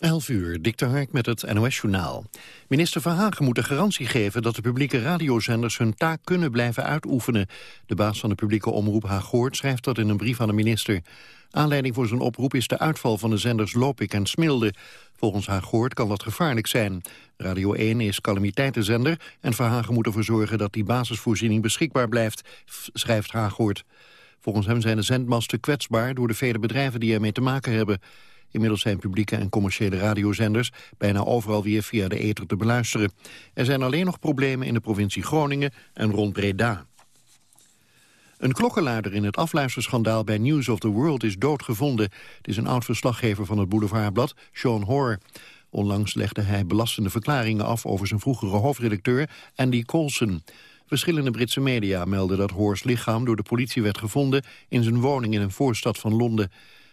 11 uur, Dick Hark met het NOS-journaal. Minister Verhagen moet de garantie geven dat de publieke radiozenders hun taak kunnen blijven uitoefenen. De baas van de publieke omroep Haaghoort schrijft dat in een brief aan de minister. Aanleiding voor zijn oproep is de uitval van de zenders Lopik en Smilde. Volgens Haaghoort kan dat gevaarlijk zijn. Radio 1 is calamiteitenzender en Verhagen moet ervoor zorgen dat die basisvoorziening beschikbaar blijft, schrijft Haaghoort. Volgens hem zijn de zendmasten kwetsbaar door de vele bedrijven die ermee te maken hebben. Inmiddels zijn publieke en commerciële radiozenders bijna overal weer via de ether te beluisteren. Er zijn alleen nog problemen in de provincie Groningen en rond Breda. Een klokkenluider in het afluisterschandaal bij News of the World is doodgevonden. Het is een oud-verslaggever van het Boulevardblad, Sean Hoare. Onlangs legde hij belastende verklaringen af over zijn vroegere hoofdredacteur Andy Coulson. Verschillende Britse media melden dat Hoors lichaam door de politie werd gevonden in zijn woning in een voorstad van Londen.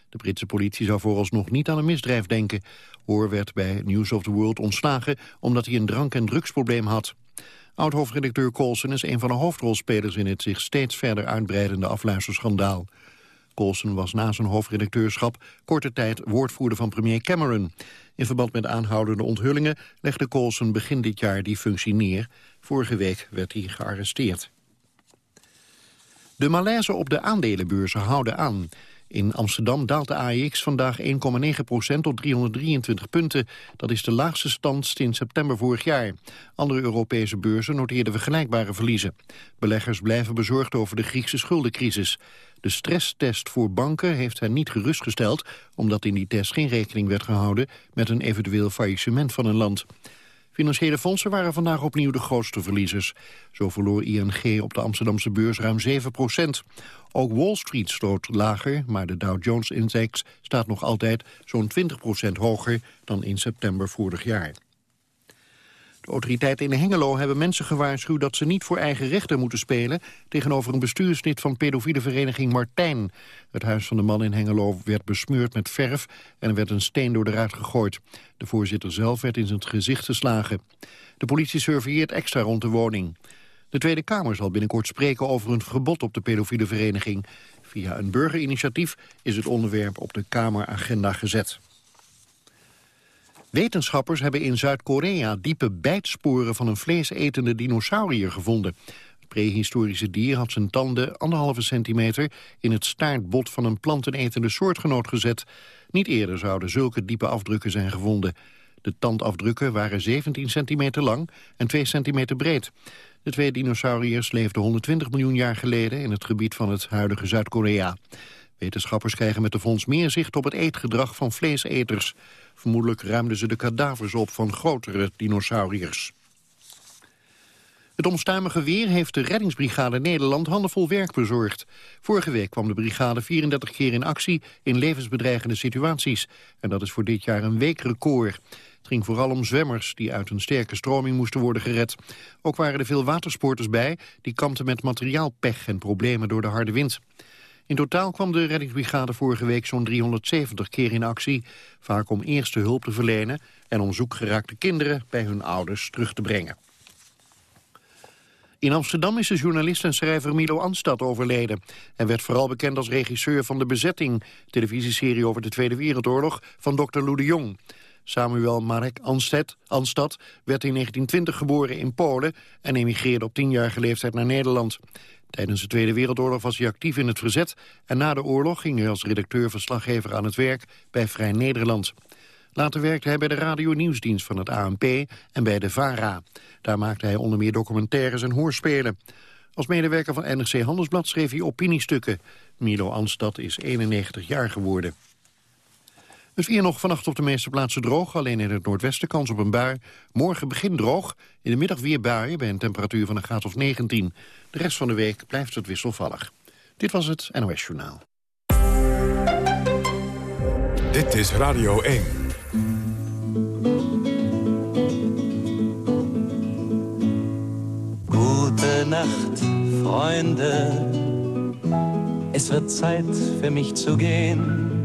De Britse politie zou vooralsnog niet aan een misdrijf denken. Hoor werd bij News of the World ontslagen omdat hij een drank- en drugsprobleem had. Oud-hoofdredacteur Colson is een van de hoofdrolspelers in het zich steeds verder uitbreidende afluisterschandaal. Colson was na zijn hoofdredacteurschap korte tijd woordvoerder van premier Cameron. In verband met aanhoudende onthullingen legde Colson begin dit jaar die functie neer. Vorige week werd hij gearresteerd. De malaise op de aandelenbeurzen houden aan. In Amsterdam daalt de AEX vandaag 1,9% tot 323 punten. Dat is de laagste stand sinds september vorig jaar. Andere Europese beurzen noteerden vergelijkbare verliezen. Beleggers blijven bezorgd over de Griekse schuldencrisis. De stresstest voor banken heeft hen niet gerustgesteld... omdat in die test geen rekening werd gehouden met een eventueel faillissement van een land. Financiële fondsen waren vandaag opnieuw de grootste verliezers. Zo verloor ING op de Amsterdamse beurs ruim 7 procent. Ook Wall Street stoot lager, maar de Dow Jones-index staat nog altijd zo'n 20 procent hoger dan in september vorig jaar. Autoriteiten in Hengelo hebben mensen gewaarschuwd dat ze niet voor eigen rechter moeten spelen tegenover een bestuurslid van pedofiele vereniging Martijn. Het huis van de man in Hengelo werd besmeurd met verf en er werd een steen door de ruit gegooid. De voorzitter zelf werd in zijn gezicht geslagen. De politie surveilleert extra rond de woning. De Tweede Kamer zal binnenkort spreken over een verbod op de pedofiele vereniging. Via een burgerinitiatief is het onderwerp op de Kameragenda gezet. Wetenschappers hebben in Zuid-Korea diepe bijtsporen van een vleesetende dinosaurier gevonden. Het prehistorische dier had zijn tanden anderhalve centimeter in het staartbot van een plantenetende soortgenoot gezet. Niet eerder zouden zulke diepe afdrukken zijn gevonden. De tandafdrukken waren 17 centimeter lang en 2 centimeter breed. De twee dinosauriërs leefden 120 miljoen jaar geleden in het gebied van het huidige Zuid-Korea. Wetenschappers krijgen met de fonds meer zicht op het eetgedrag van vleeseters. Vermoedelijk ruimden ze de kadavers op van grotere dinosauriërs. Het onstuimige weer heeft de reddingsbrigade Nederland handenvol werk bezorgd. Vorige week kwam de brigade 34 keer in actie in levensbedreigende situaties. En dat is voor dit jaar een weekrecord. Het ging vooral om zwemmers die uit een sterke stroming moesten worden gered. Ook waren er veel watersporters bij die kampten met materiaalpech en problemen door de harde wind. In totaal kwam de reddingsbrigade vorige week zo'n 370 keer in actie. Vaak om eerste hulp te verlenen en om zoekgeraakte kinderen bij hun ouders terug te brengen. In Amsterdam is de journalist en schrijver Milo Anstad overleden. Hij werd vooral bekend als regisseur van De Bezetting... televisieserie over de Tweede Wereldoorlog van Dr. Lou de Jong. Samuel Marek Anstad, Anstad werd in 1920 geboren in Polen... en emigreerde op tienjarige leeftijd naar Nederland. Tijdens de Tweede Wereldoorlog was hij actief in het verzet... en na de oorlog ging hij als redacteur-verslaggever aan het werk bij Vrij Nederland. Later werkte hij bij de radio-nieuwsdienst van het ANP en bij de VARA. Daar maakte hij onder meer documentaires en hoorspelen. Als medewerker van NRC Handelsblad schreef hij opiniestukken. Milo Anstad is 91 jaar geworden. Het weer nog vannacht op de meeste plaatsen droog. Alleen in het noordwesten kans op een bui. Morgen begin droog. In de middag weer buien bij een temperatuur van een graad of 19. De rest van de week blijft het wisselvallig. Dit was het NOS Journaal. Dit is Radio 1. Gute Nacht, Freunde. Es wird Zeit für mich zu gehen.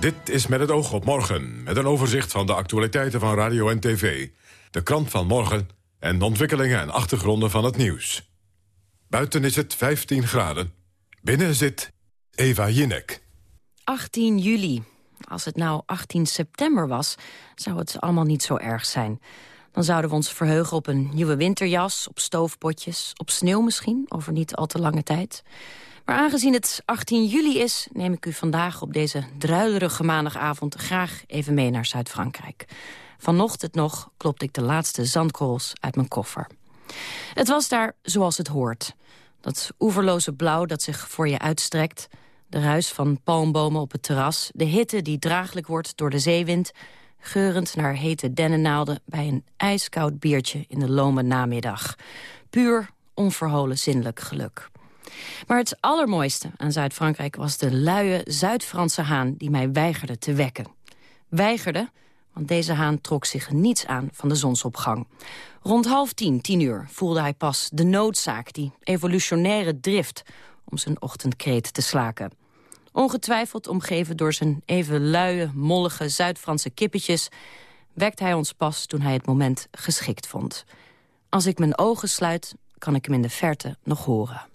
Dit is met het oog op morgen, met een overzicht van de actualiteiten van radio en tv. De krant van morgen en de ontwikkelingen en achtergronden van het nieuws. Buiten is het 15 graden. Binnen zit Eva Jinek. 18 juli. Als het nou 18 september was, zou het allemaal niet zo erg zijn. Dan zouden we ons verheugen op een nieuwe winterjas, op stoofpotjes... op sneeuw misschien, over niet al te lange tijd. Maar aangezien het 18 juli is, neem ik u vandaag op deze druilerige maandagavond... graag even mee naar Zuid-Frankrijk. Vanochtend nog klopte ik de laatste zandkorrels uit mijn koffer. Het was daar zoals het hoort. Dat oeverloze blauw dat zich voor je uitstrekt... de ruis van palmbomen op het terras... de hitte die draaglijk wordt door de zeewind... geurend naar hete dennennaalden... bij een ijskoud biertje in de lome namiddag. Puur, onverholen zinnelijk geluk. Maar het allermooiste aan Zuid-Frankrijk was de luie Zuid-Franse haan... die mij weigerde te wekken. Weigerde, want deze haan trok zich niets aan van de zonsopgang. Rond half tien, tien uur, voelde hij pas de noodzaak... die evolutionaire drift om zijn ochtendkreet te slaken. Ongetwijfeld omgeven door zijn even luie, mollige Zuid-Franse kippetjes... wekt hij ons pas toen hij het moment geschikt vond. Als ik mijn ogen sluit, kan ik hem in de verte nog horen.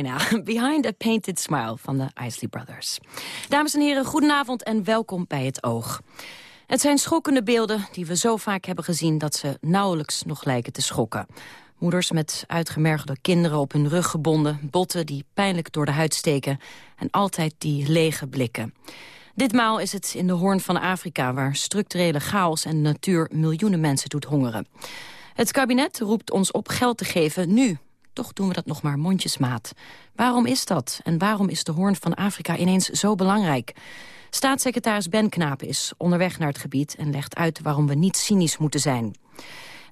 Behind a Painted Smile van de Isley Brothers. Dames en heren, goedenavond en welkom bij Het Oog. Het zijn schokkende beelden die we zo vaak hebben gezien... dat ze nauwelijks nog lijken te schokken. Moeders met uitgemergelde kinderen op hun rug gebonden... botten die pijnlijk door de huid steken... en altijd die lege blikken. Ditmaal is het in de hoorn van Afrika... waar structurele chaos en natuur miljoenen mensen doet hongeren. Het kabinet roept ons op geld te geven nu, toch doen we dat nog maar mondjesmaat. Waarom is dat? En waarom is de hoorn van Afrika ineens zo belangrijk? Staatssecretaris Ben Knapen is onderweg naar het gebied... en legt uit waarom we niet cynisch moeten zijn.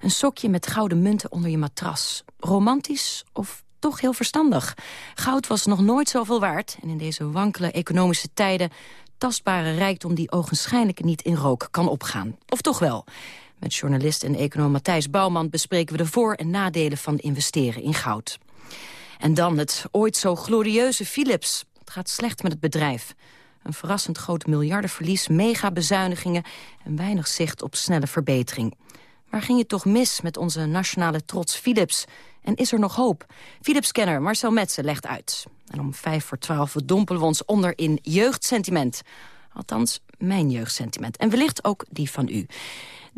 Een sokje met gouden munten onder je matras. Romantisch of toch heel verstandig? Goud was nog nooit zoveel waard... en in deze wankele economische tijden... tastbare rijkdom die ogenschijnlijk niet in rook kan opgaan. Of toch wel? Met journalist en econoom Matthijs Bouwman bespreken we de voor- en nadelen van investeren in goud. En dan het ooit zo glorieuze Philips. Het gaat slecht met het bedrijf. Een verrassend groot miljardenverlies, mega bezuinigingen... en weinig zicht op snelle verbetering. Waar ging het toch mis met onze nationale trots Philips? En is er nog hoop? Philips-kenner Marcel Metsen legt uit. En om vijf voor twaalf dompelen we ons onder in jeugdsentiment. Althans, mijn jeugdsentiment. En wellicht ook die van u.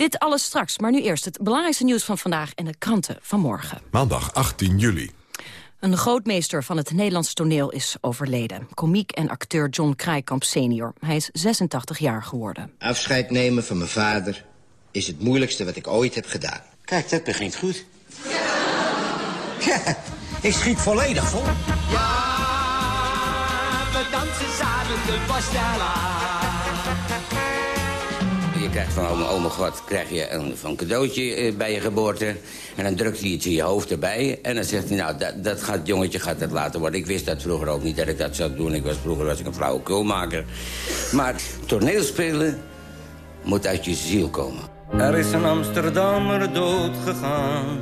Dit alles straks, maar nu eerst het belangrijkste nieuws van vandaag... en de kranten van morgen. Maandag 18 juli. Een grootmeester van het Nederlandse toneel is overleden. Komiek en acteur John Krijkamp senior. Hij is 86 jaar geworden. Afscheid nemen van mijn vader is het moeilijkste wat ik ooit heb gedaan. Kijk, dat begint goed. Ja, ik schiet volledig vol. Ja, we dansen samen de Bastella. Je krijgt van oma, oma God krijg je een, van cadeautje eh, bij je geboorte. En dan drukt hij iets in je hoofd erbij. En dan zegt hij, nou, dat, dat gaat, jongetje gaat dat laten worden. Ik wist dat vroeger ook niet dat ik dat zou doen. Ik was, vroeger was ik een flauwe kulmaker. Maar toneelspelen moet uit je ziel komen. Er is een Amsterdammer dood gegaan.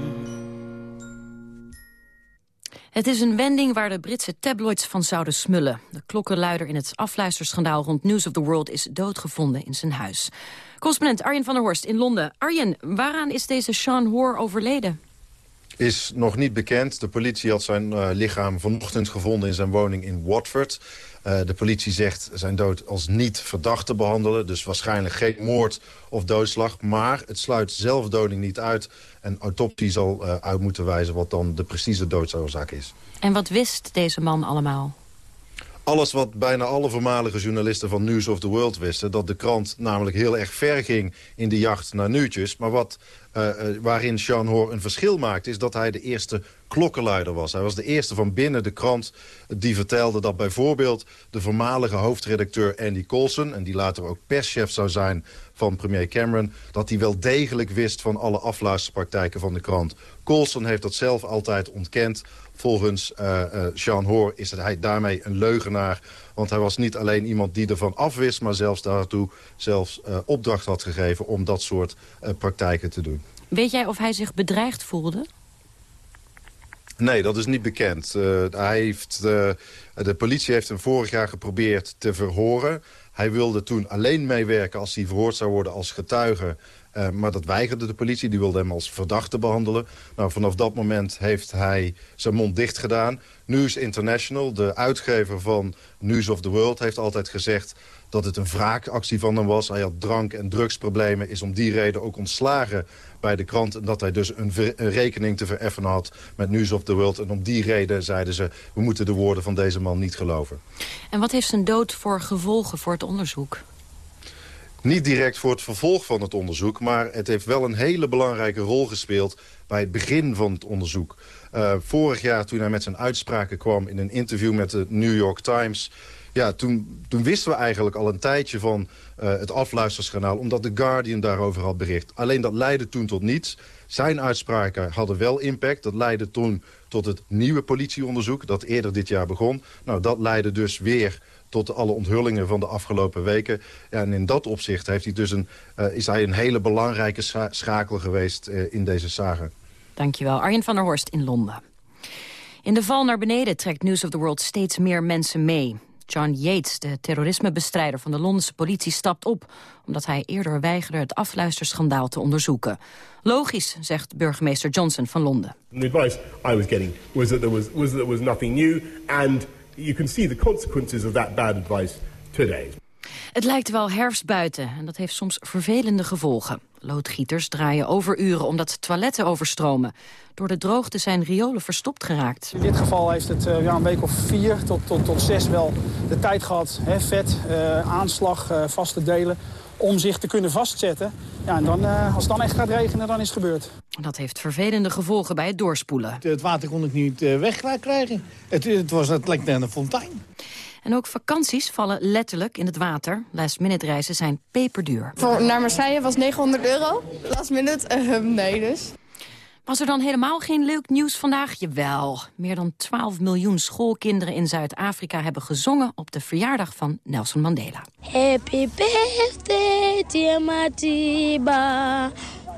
Het is een wending waar de Britse tabloids van zouden smullen. De klokkenluider in het afluisterschandaal rond News of the World is doodgevonden in zijn huis. Correspondent Arjen van der Horst in Londen. Arjen, waaraan is deze Sean Hoare overleden? Is nog niet bekend. De politie had zijn uh, lichaam vanochtend gevonden in zijn woning in Watford. Uh, de politie zegt zijn dood als niet verdacht te behandelen. Dus waarschijnlijk geen moord of doodslag. Maar het sluit zelfdoding niet uit. En autopsie zal uh, uit moeten wijzen wat dan de precieze doodsoorzaak is. En wat wist deze man allemaal? alles wat bijna alle voormalige journalisten van News of the World wisten... dat de krant namelijk heel erg ver ging in de jacht naar nieuwtjes. Maar wat, uh, uh, waarin Sean Hoare een verschil maakt... is dat hij de eerste klokkenluider was. Hij was de eerste van binnen de krant die vertelde dat bijvoorbeeld... de voormalige hoofdredacteur Andy Coulson... en die later ook perschef zou zijn van premier Cameron... dat hij wel degelijk wist van alle afluisterpraktijken van de krant. Coulson heeft dat zelf altijd ontkend. Volgens uh, uh, Sean Hoare is hij daarmee een leugenaar. Want hij was niet alleen iemand die ervan afwist... maar zelfs daartoe zelfs uh, opdracht had gegeven om dat soort praktijken te doen. Weet jij of hij zich bedreigd voelde? Nee, dat is niet bekend. hij heeft, de politie heeft hem vorig jaar geprobeerd te verhoren. Hij wilde toen alleen meewerken als hij verhoord zou worden als getuige... Uh, maar dat weigerde de politie. Die wilde hem als verdachte behandelen. Nou, vanaf dat moment heeft hij zijn mond dicht gedaan. News International, de uitgever van News of the World... heeft altijd gezegd dat het een wraakactie van hem was. Hij had drank- en drugsproblemen. Is om die reden ook ontslagen bij de krant. En dat hij dus een, een, rekening te vereffenen had met News of the World. En om die reden zeiden ze... we moeten de woorden van deze man niet geloven. En wat heeft zijn dood voor gevolgen voor het onderzoek? Niet direct voor het vervolg van het onderzoek... maar het heeft wel een hele belangrijke rol gespeeld... bij het begin van het onderzoek. Uh, vorig jaar toen hij met zijn uitspraken kwam... in een interview met de New York Times... Ja, toen, toen wisten we eigenlijk al een tijdje van uh, het afluisterskanaal... omdat The Guardian daarover had bericht. Alleen dat leidde toen tot niets. Zijn uitspraken hadden wel impact. Dat leidde toen tot het nieuwe politieonderzoek... dat eerder dit jaar begon. Nou, dat leidde dus weer tot alle onthullingen van de afgelopen weken. Ja, en in dat opzicht heeft hij dus een, uh, is hij een hele belangrijke scha schakel geweest uh, in deze zagen. Dankjewel. Arjen van der Horst in Londen. In de val naar beneden trekt News of the World steeds meer mensen mee. John Yates, de terrorismebestrijder van de Londense politie, stapt op... omdat hij eerder weigerde het afluisterschandaal te onderzoeken. Logisch, zegt burgemeester Johnson van Londen. The advice I was getting was that there was, was, that there was nothing new... and you can see the consequences of that bad advice today. Het lijkt wel herfst buiten en dat heeft soms vervelende gevolgen. Loodgieters draaien overuren omdat toiletten overstromen. Door de droogte zijn riolen verstopt geraakt. In dit geval heeft het uh, ja, een week of vier tot, tot, tot zes wel de tijd gehad. Hè, vet, uh, aanslag, uh, vaste delen om zich te kunnen vastzetten. Ja, en dan, uh, als het dan echt gaat regenen, dan is het gebeurd. Dat heeft vervelende gevolgen bij het doorspoelen. Het, water kon ik niet uh, wegkrijgen. Het, het, was, het leek naar een fontein. En ook vakanties vallen letterlijk in het water. Last minute reizen zijn peperduur. Voor naar Marseille was 900 euro. Last minute, uh, nee dus. Was er dan helemaal geen leuk nieuws vandaag? Jawel. Meer dan 12 miljoen schoolkinderen in Zuid-Afrika hebben gezongen op de verjaardag van Nelson Mandela. Happy birthday, dear Matiba.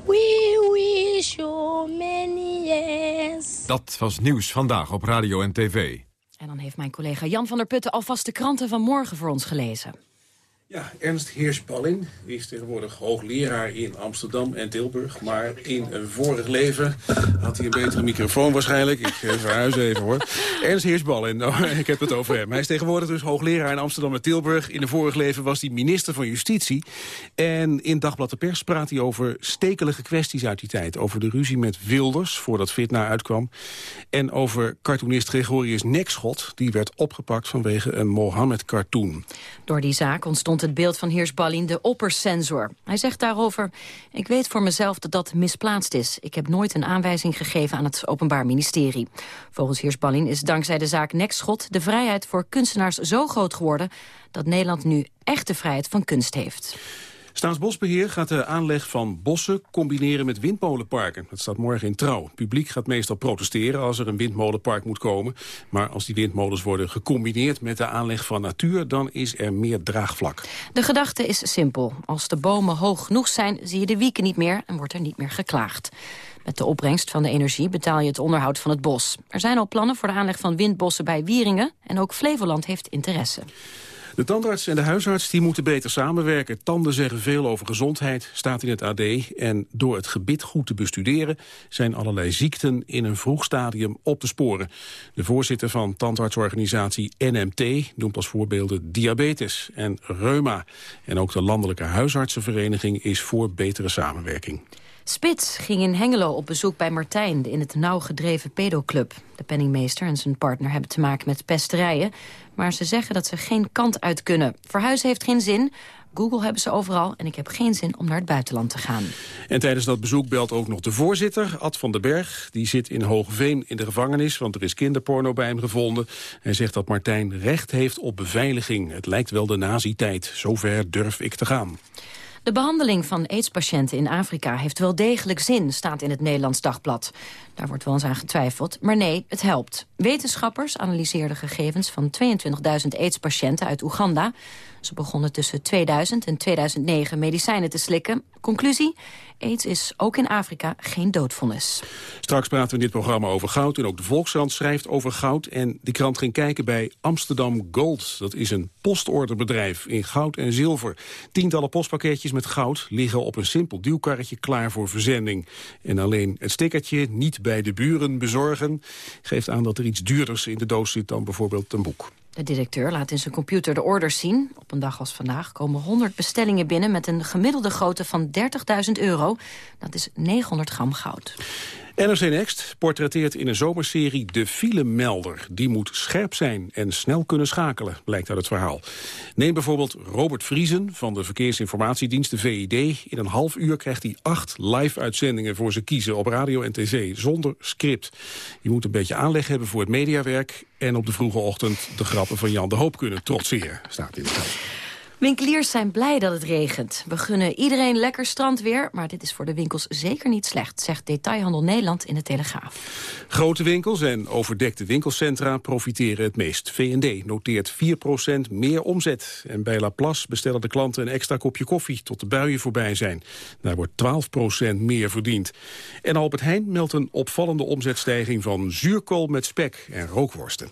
We wish you many years. Dat was nieuws vandaag op radio en tv. En dan heeft mijn collega Jan van der Putten alvast de kranten van morgen voor ons gelezen. Ja, Ernst Heersballin is tegenwoordig hoogleraar in Amsterdam en Tilburg. Maar in een vorig leven had hij een betere microfoon waarschijnlijk. Ik eh, verhuis even hoor. Ernst Heersballin, nou, ik heb het over hem. Hij is tegenwoordig dus hoogleraar in Amsterdam en Tilburg. In een vorig leven was hij minister van Justitie. En in Dagblad de Pers praat hij over stekelige kwesties uit die tijd. Over de ruzie met Wilders, voordat Fitna uitkwam. En over cartoonist Gregorius Nekschot. Die werd opgepakt vanwege een Mohammed-cartoon. Door die zaak ontstond het beeld van Heersballin de oppersensor. Hij zegt daarover, ik weet voor mezelf dat dat misplaatst is. Ik heb nooit een aanwijzing gegeven aan het Openbaar Ministerie. Volgens Heersballin is dankzij de zaak Nekschot de vrijheid voor kunstenaars zo groot geworden... dat Nederland nu echte vrijheid van kunst heeft. Staatsbosbeheer gaat de aanleg van bossen combineren met windmolenparken. Dat staat morgen in trouw. Het publiek gaat meestal protesteren als er een windmolenpark moet komen. Maar als die windmolens worden gecombineerd met de aanleg van natuur... dan is er meer draagvlak. De gedachte is simpel. Als de bomen hoog genoeg zijn, zie je de wieken niet meer... en wordt er niet meer geklaagd. Met de opbrengst van de energie betaal je het onderhoud van het bos. Er zijn al plannen voor de aanleg van windbossen bij Wieringen... en ook Flevoland heeft interesse. De tandarts en de huisarts die moeten beter samenwerken. Tanden zeggen veel over gezondheid, staat in het AD. En door het gebit goed te bestuderen... zijn allerlei ziekten in een vroeg stadium op te sporen. De voorzitter van tandartsorganisatie NMT noemt als voorbeelden diabetes en reuma. En ook de Landelijke Huisartsenvereniging is voor betere samenwerking. Spits ging in Hengelo op bezoek bij Martijn... in het nauw gedreven pedoclub. De penningmeester en zijn partner hebben te maken met pesterijen... maar ze zeggen dat ze geen kant uit kunnen. Verhuizen heeft geen zin... Google hebben ze overal en ik heb geen zin om naar het buitenland te gaan. En tijdens dat bezoek belt ook nog de voorzitter, Ad van den Berg. Die zit in Hoogveen in de gevangenis, want er is kinderporno bij hem gevonden. Hij zegt dat Martijn recht heeft op beveiliging. Het lijkt wel de nazi-tijd. Zover durf ik te gaan. De behandeling van aidspatiënten in Afrika heeft wel degelijk zin, staat in het Nederlands Dagblad. Daar wordt wel eens aan getwijfeld, maar nee, het helpt. Wetenschappers analyseerden gegevens van 22.000 aidspatiënten uit Oeganda. Ze begonnen tussen 2000 en 2009 medicijnen te slikken. Conclusie? AIDS is ook in Afrika geen doodvonnis. Straks praten we in dit programma over goud. En ook de Volkskrant schrijft over goud. En die krant ging kijken bij Amsterdam Gold. Dat is een postorderbedrijf in goud en zilver. Tientallen postpakketjes met goud liggen op een simpel duwkarretje klaar voor verzending. En alleen het stickertje niet bij de buren bezorgen... geeft aan dat er iets duurders in de doos zit dan bijvoorbeeld een boek. De directeur laat in zijn computer de orders zien. Op een dag als vandaag komen 100 bestellingen binnen... met een gemiddelde grootte van 30.000 euro. Dat is 900 gram goud. NRC Next portretteert in een zomerserie de filemelder. Die moet scherp zijn en snel kunnen schakelen, blijkt uit het verhaal. Neem bijvoorbeeld Robert Vriesen van de Verkeersinformatiedienst, de VID. In een half uur krijgt hij acht live-uitzendingen voor ze kiezen op radio en tv, zonder script. Je moet een beetje aanleg hebben voor het mediawerk... en op de vroege ochtend de grappen van Jan de Hoop kunnen trotseren, staat in het Winkeliers zijn blij dat het regent. We gunnen iedereen lekker strandweer, maar dit is voor de winkels zeker niet slecht, zegt Detailhandel Nederland in de Telegraaf. Grote winkels en overdekte winkelcentra profiteren het meest. V&D noteert 4% meer omzet. En bij Laplace bestellen de klanten een extra kopje koffie tot de buien voorbij zijn. Daar wordt 12% meer verdiend. En Albert Heijn meldt een opvallende omzetstijging van zuurkool met spek en rookworsten.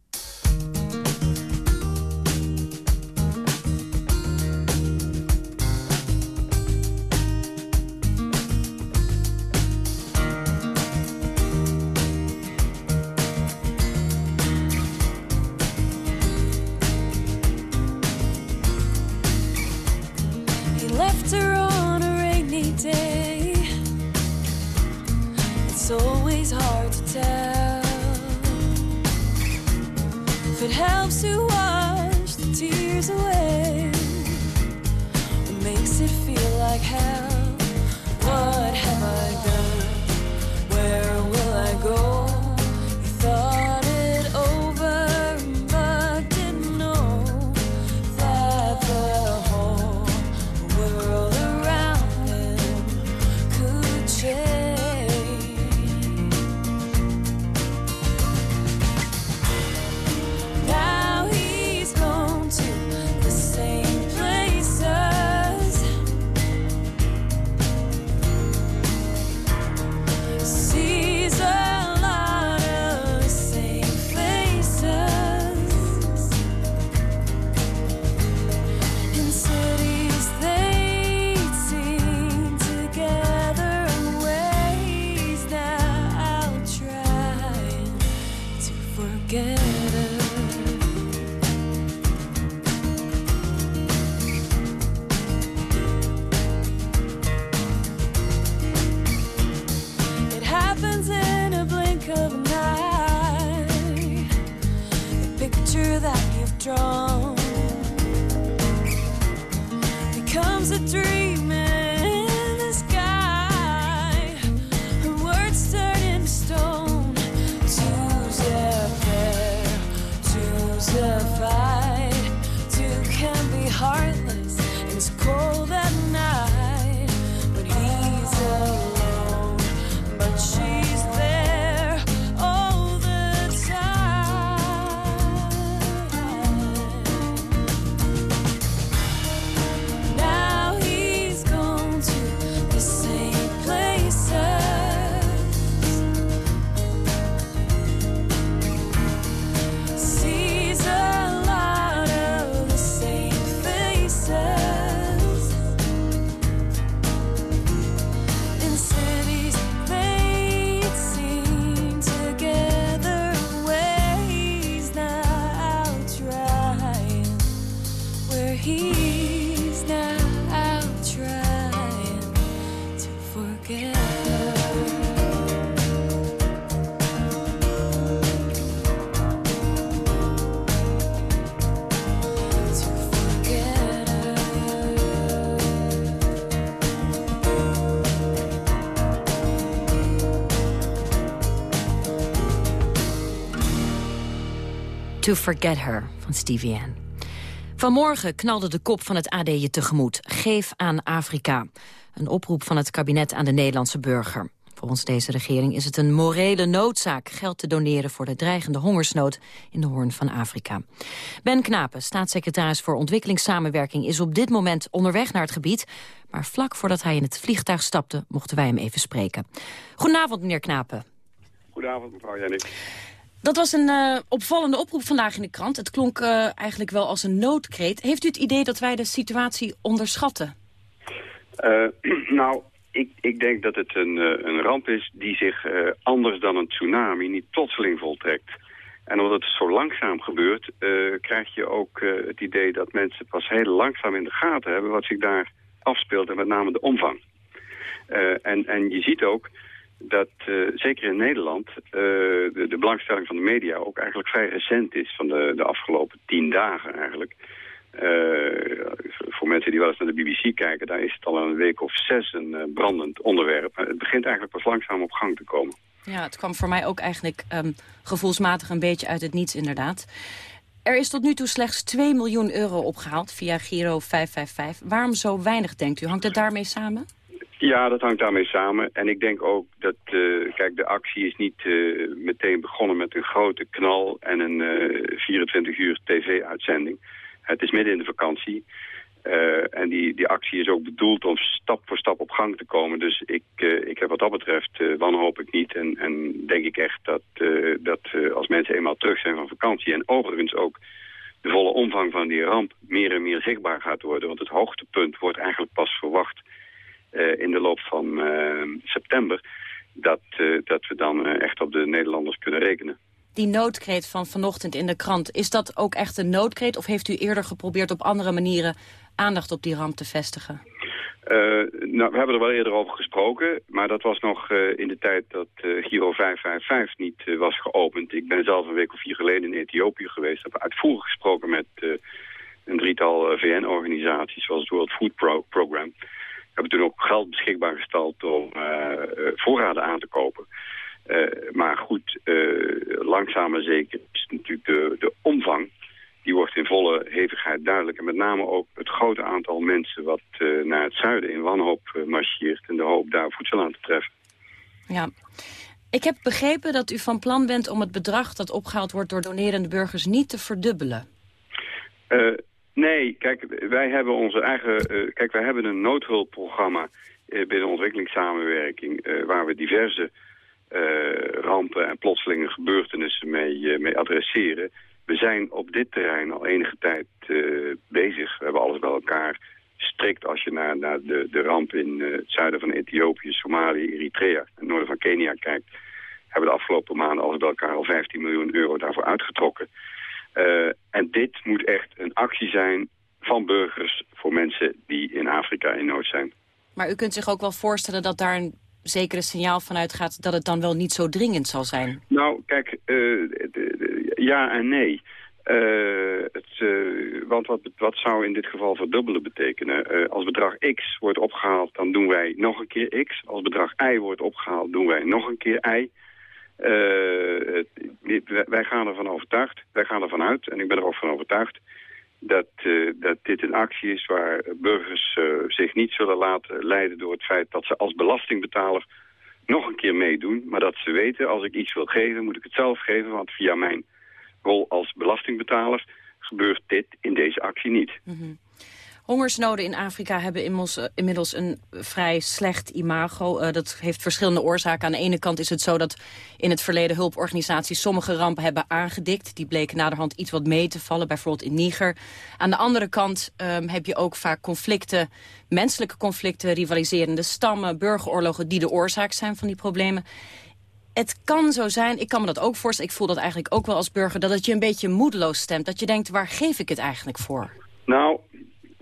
Hell? Becomes a dream To Forget Her van Stevie Ann. Vanmorgen knalde de kop van het AD je tegemoet. Geef aan Afrika. Een oproep van het kabinet aan de Nederlandse burger. Volgens deze regering is het een morele noodzaak geld te doneren voor de dreigende hongersnood in de Hoorn van Afrika. Ben Knapen, staatssecretaris voor ontwikkelingssamenwerking, is op dit moment onderweg naar het gebied. Maar vlak voordat hij in het vliegtuig stapte, mochten wij hem even spreken. Goedenavond, meneer Knapen. Goedenavond, mevrouw Jennik. Dat was een eh, opvallende oproep vandaag in de krant. Het klonk eh, eigenlijk wel als een noodkreet. Heeft u het idee dat wij de situatie onderschatten? Eh, nou, ik, ik denk dat het een, een ramp is die zich anders dan een tsunami niet plotseling voltrekt. En omdat het zo langzaam gebeurt, krijg je ook het idee dat mensen pas heel langzaam in de gaten hebben wat zich daar afspeelt en met name de omvang. En, en je ziet ook dat, eh, zeker in Nederland, eh, de, de belangstelling van de media ook eigenlijk vrij recent is van de, de afgelopen tien dagen eigenlijk. Eh, voor mensen die wel eens naar de BBC kijken, daar is het al een week of zes een brandend onderwerp. Het begint eigenlijk pas langzaam op gang te komen. Ja, het kwam voor mij ook eigenlijk ehm, gevoelsmatig een beetje uit het niets inderdaad. Er is tot nu toe slechts 2 miljoen euro opgehaald via Giro 555. Waarom zo weinig, denkt u? Hangt het daarmee samen? Ja, dat hangt daarmee samen. En ik denk ook dat, eh, kijk, de actie is niet eh, meteen begonnen met een grote knal en een eh, 24 uur tv-uitzending. Het is midden in de vakantie. Eh, en die, die actie is ook bedoeld om stap voor stap op gang te komen. Dus ik, eh, ik heb wat dat betreft wanhoop ik niet. En, en denk ik echt dat, eh, dat eh, als mensen eenmaal terug zijn van vakantie... en overigens ook de volle omvang van die ramp meer en meer zichtbaar gaat worden. Want het hoogtepunt wordt eigenlijk pas verwacht eh, in de loop van eh, september... Dat, eh, dat we dan eh, echt op de Nederlanders kunnen rekenen. Die noodkreet van vanochtend in de krant, is dat ook echt een noodkreet? Of heeft u eerder geprobeerd op andere manieren aandacht op die ramp te vestigen? Eh, nou, we hebben er wel eerder over gesproken, maar dat was nog eh, in de tijd dat eh, Giro 555 niet eh, was geopend. Ik ben zelf een week of vier geleden in Ethiopië geweest, heb uitvoerig gesproken met eh, een drietal eh, VN-organisaties zoals het World Food Pro Program. We hebben toen ook geld beschikbaar gesteld om eh, eh, voorraden aan te kopen. Eh, maar goed, langzaam maar zeker is natuurlijk de, de omvang die wordt in volle hevigheid duidelijk. En met name ook het grote aantal mensen wat naar het zuiden in wanhoop marcheert... in de hoop daar voedsel aan te treffen. Ja. Ik heb begrepen dat u van plan bent om het bedrag dat opgehaald wordt door donerende burgers niet te verdubbelen. Nee, kijk, wij hebben onze eigen... eh, kijk, wij hebben een noodhulpprogramma eh, binnen ontwikkelingssamenwerking... eh, waar we diverse rampen en plotselinge gebeurtenissen mee, mee adresseren. We zijn op dit terrein al enige tijd bezig. We hebben alles bij elkaar strikt als je naar, naar de, de ramp in het zuiden van Ethiopië, Somalië, Eritrea... het noorden van Kenia kijkt... hebben we de afgelopen maanden alles bij elkaar al 15 miljoen euro daarvoor uitgetrokken. Uh, en dit moet echt een actie zijn van burgers voor mensen die in Afrika in nood zijn. Maar u kunt zich ook wel voorstellen dat daar een zekere signaal van uitgaat... dat het dan wel niet zo dringend zal zijn. Nou, kijk, de, ja en nee. Eh, het, eh, want wat, wat zou in dit geval verdubbelen betekenen? Eh, als bedrag X wordt opgehaald, dan doen wij nog een keer X. Als bedrag Y wordt opgehaald, doen wij nog een keer Y. Eh, het- wij gaan ervan overtuigd, wij gaan ervan uit, en ik ben er ook van overtuigd, dat, eh, dat dit een actie is waar burgers eh, zich niet zullen laten leiden door het feit dat ze als belastingbetaler nog een keer meedoen. Maar dat ze weten, als ik iets wil geven, moet ik het zelf geven, want via mijn rol als belastingbetaler gebeurt dit in deze actie niet. Hongersnoden in Afrika hebben inmiddels, eh, inmiddels een vrij slecht imago. Eh, dat heeft verschillende oorzaken. Aan de ene kant is het zo dat in het verleden hulporganisaties sommige rampen hebben aangedikt. Die bleken naderhand iets wat mee te vallen, bijvoorbeeld in Niger. Aan de andere kant ehm, heb je ook vaak conflicten, menselijke conflicten, rivaliserende stammen, burgeroorlogen die de oorzaak zijn van die problemen. Het kan zo zijn, ik kan me dat ook voorstellen, ik voel dat eigenlijk ook wel als burger, dat het je een beetje moedeloos stemt. Dat je denkt, waar geef ik het eigenlijk voor? Nou,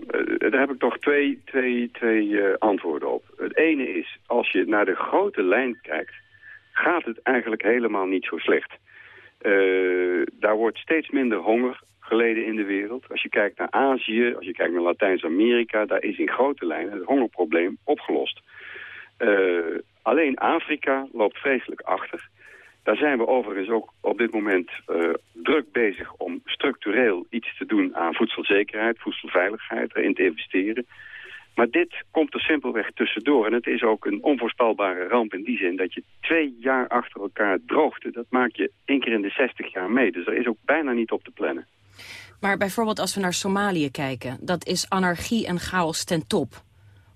eh, daar heb ik toch twee, twee, twee eh, antwoorden op. Het ene is, als je naar de grote lijn kijkt, gaat het eigenlijk helemaal niet zo slecht. Eh, daar wordt steeds minder honger geleden in de wereld. Als je kijkt naar Azië, als je kijkt naar Latijns-Amerika, daar is in grote lijnen het hongerprobleem opgelost. Alleen Afrika loopt vreselijk achter. Daar zijn we overigens ook op dit moment eh, druk bezig om structureel iets te doen aan voedselzekerheid, voedselveiligheid, erin te investeren. Maar dit komt er simpelweg tussendoor. En het is ook een onvoorspelbare ramp in die zin dat je twee jaar achter elkaar droogte. Dat maak je één keer in de 60 jaar mee. Dus er is ook bijna niet op te plannen. Maar bijvoorbeeld als we naar Somalië kijken, dat is anarchie en chaos ten top.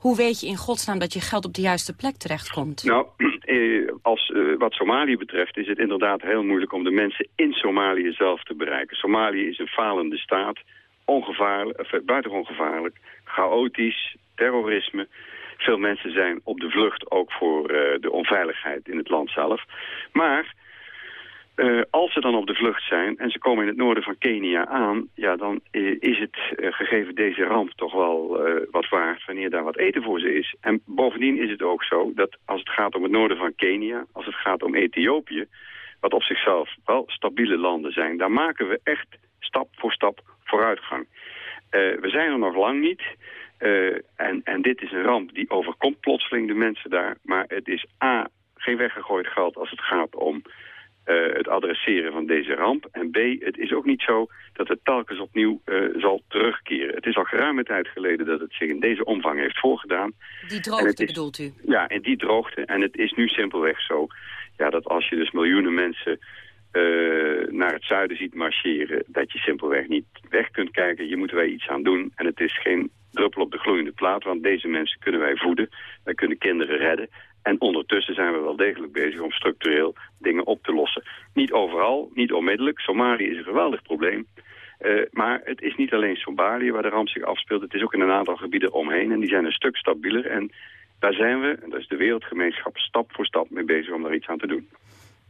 Hoe weet je in godsnaam dat je geld op de juiste plek terechtkomt? Nou, eh, als, eh, wat Somalië betreft is het inderdaad heel moeilijk om de mensen in Somalië zelf te bereiken. Somalië is een falende staat, ongevaarlijk, of, eh, buitengewoon gevaarlijk, chaotisch, terrorisme. Veel mensen zijn op de vlucht ook voor de onveiligheid in het land zelf. Maar eh, als ze dan op de vlucht zijn en ze komen in het noorden van Kenia aan... ja, dan eh, is het eh, gegeven deze ramp toch wel wat waard wanneer daar wat eten voor ze is. En bovendien is het ook zo dat als het gaat om het noorden van Kenia... als het gaat om Ethiopië, wat op zichzelf wel stabiele landen zijn... daar maken we echt stap voor stap vooruitgang. We zijn er nog lang niet... En, en dit is een ramp die overkomt plotseling de mensen daar. Maar het is A, geen weggegooid geld als het gaat om eh, het adresseren van deze ramp. En B, het is ook niet zo dat het telkens opnieuw eh, zal terugkeren. Het is al geruime tijd geleden dat het zich in deze omvang heeft voorgedaan. Die droogte is- bedoelt u? Ja, en die droogte. En het is nu simpelweg zo ja, dat als je dus miljoenen mensen eh, naar het zuiden ziet marcheren... dat je simpelweg niet weg kunt kijken. Hier moeten wij iets aan doen. En het is geen druppel op de gloeiende plaat, want deze mensen kunnen wij voeden. Wij kunnen kinderen redden. En ondertussen zijn we wel degelijk bezig om structureel dingen op te lossen. Niet overal, niet onmiddellijk. Somalië is een geweldig probleem. Eh, maar het is niet alleen Somalië waar de ramp zich afspeelt. Het is ook in een aantal gebieden omheen. En die zijn een stuk stabieler. En daar zijn we, en daar is de wereldgemeenschap stap voor stap mee bezig om daar iets aan te doen.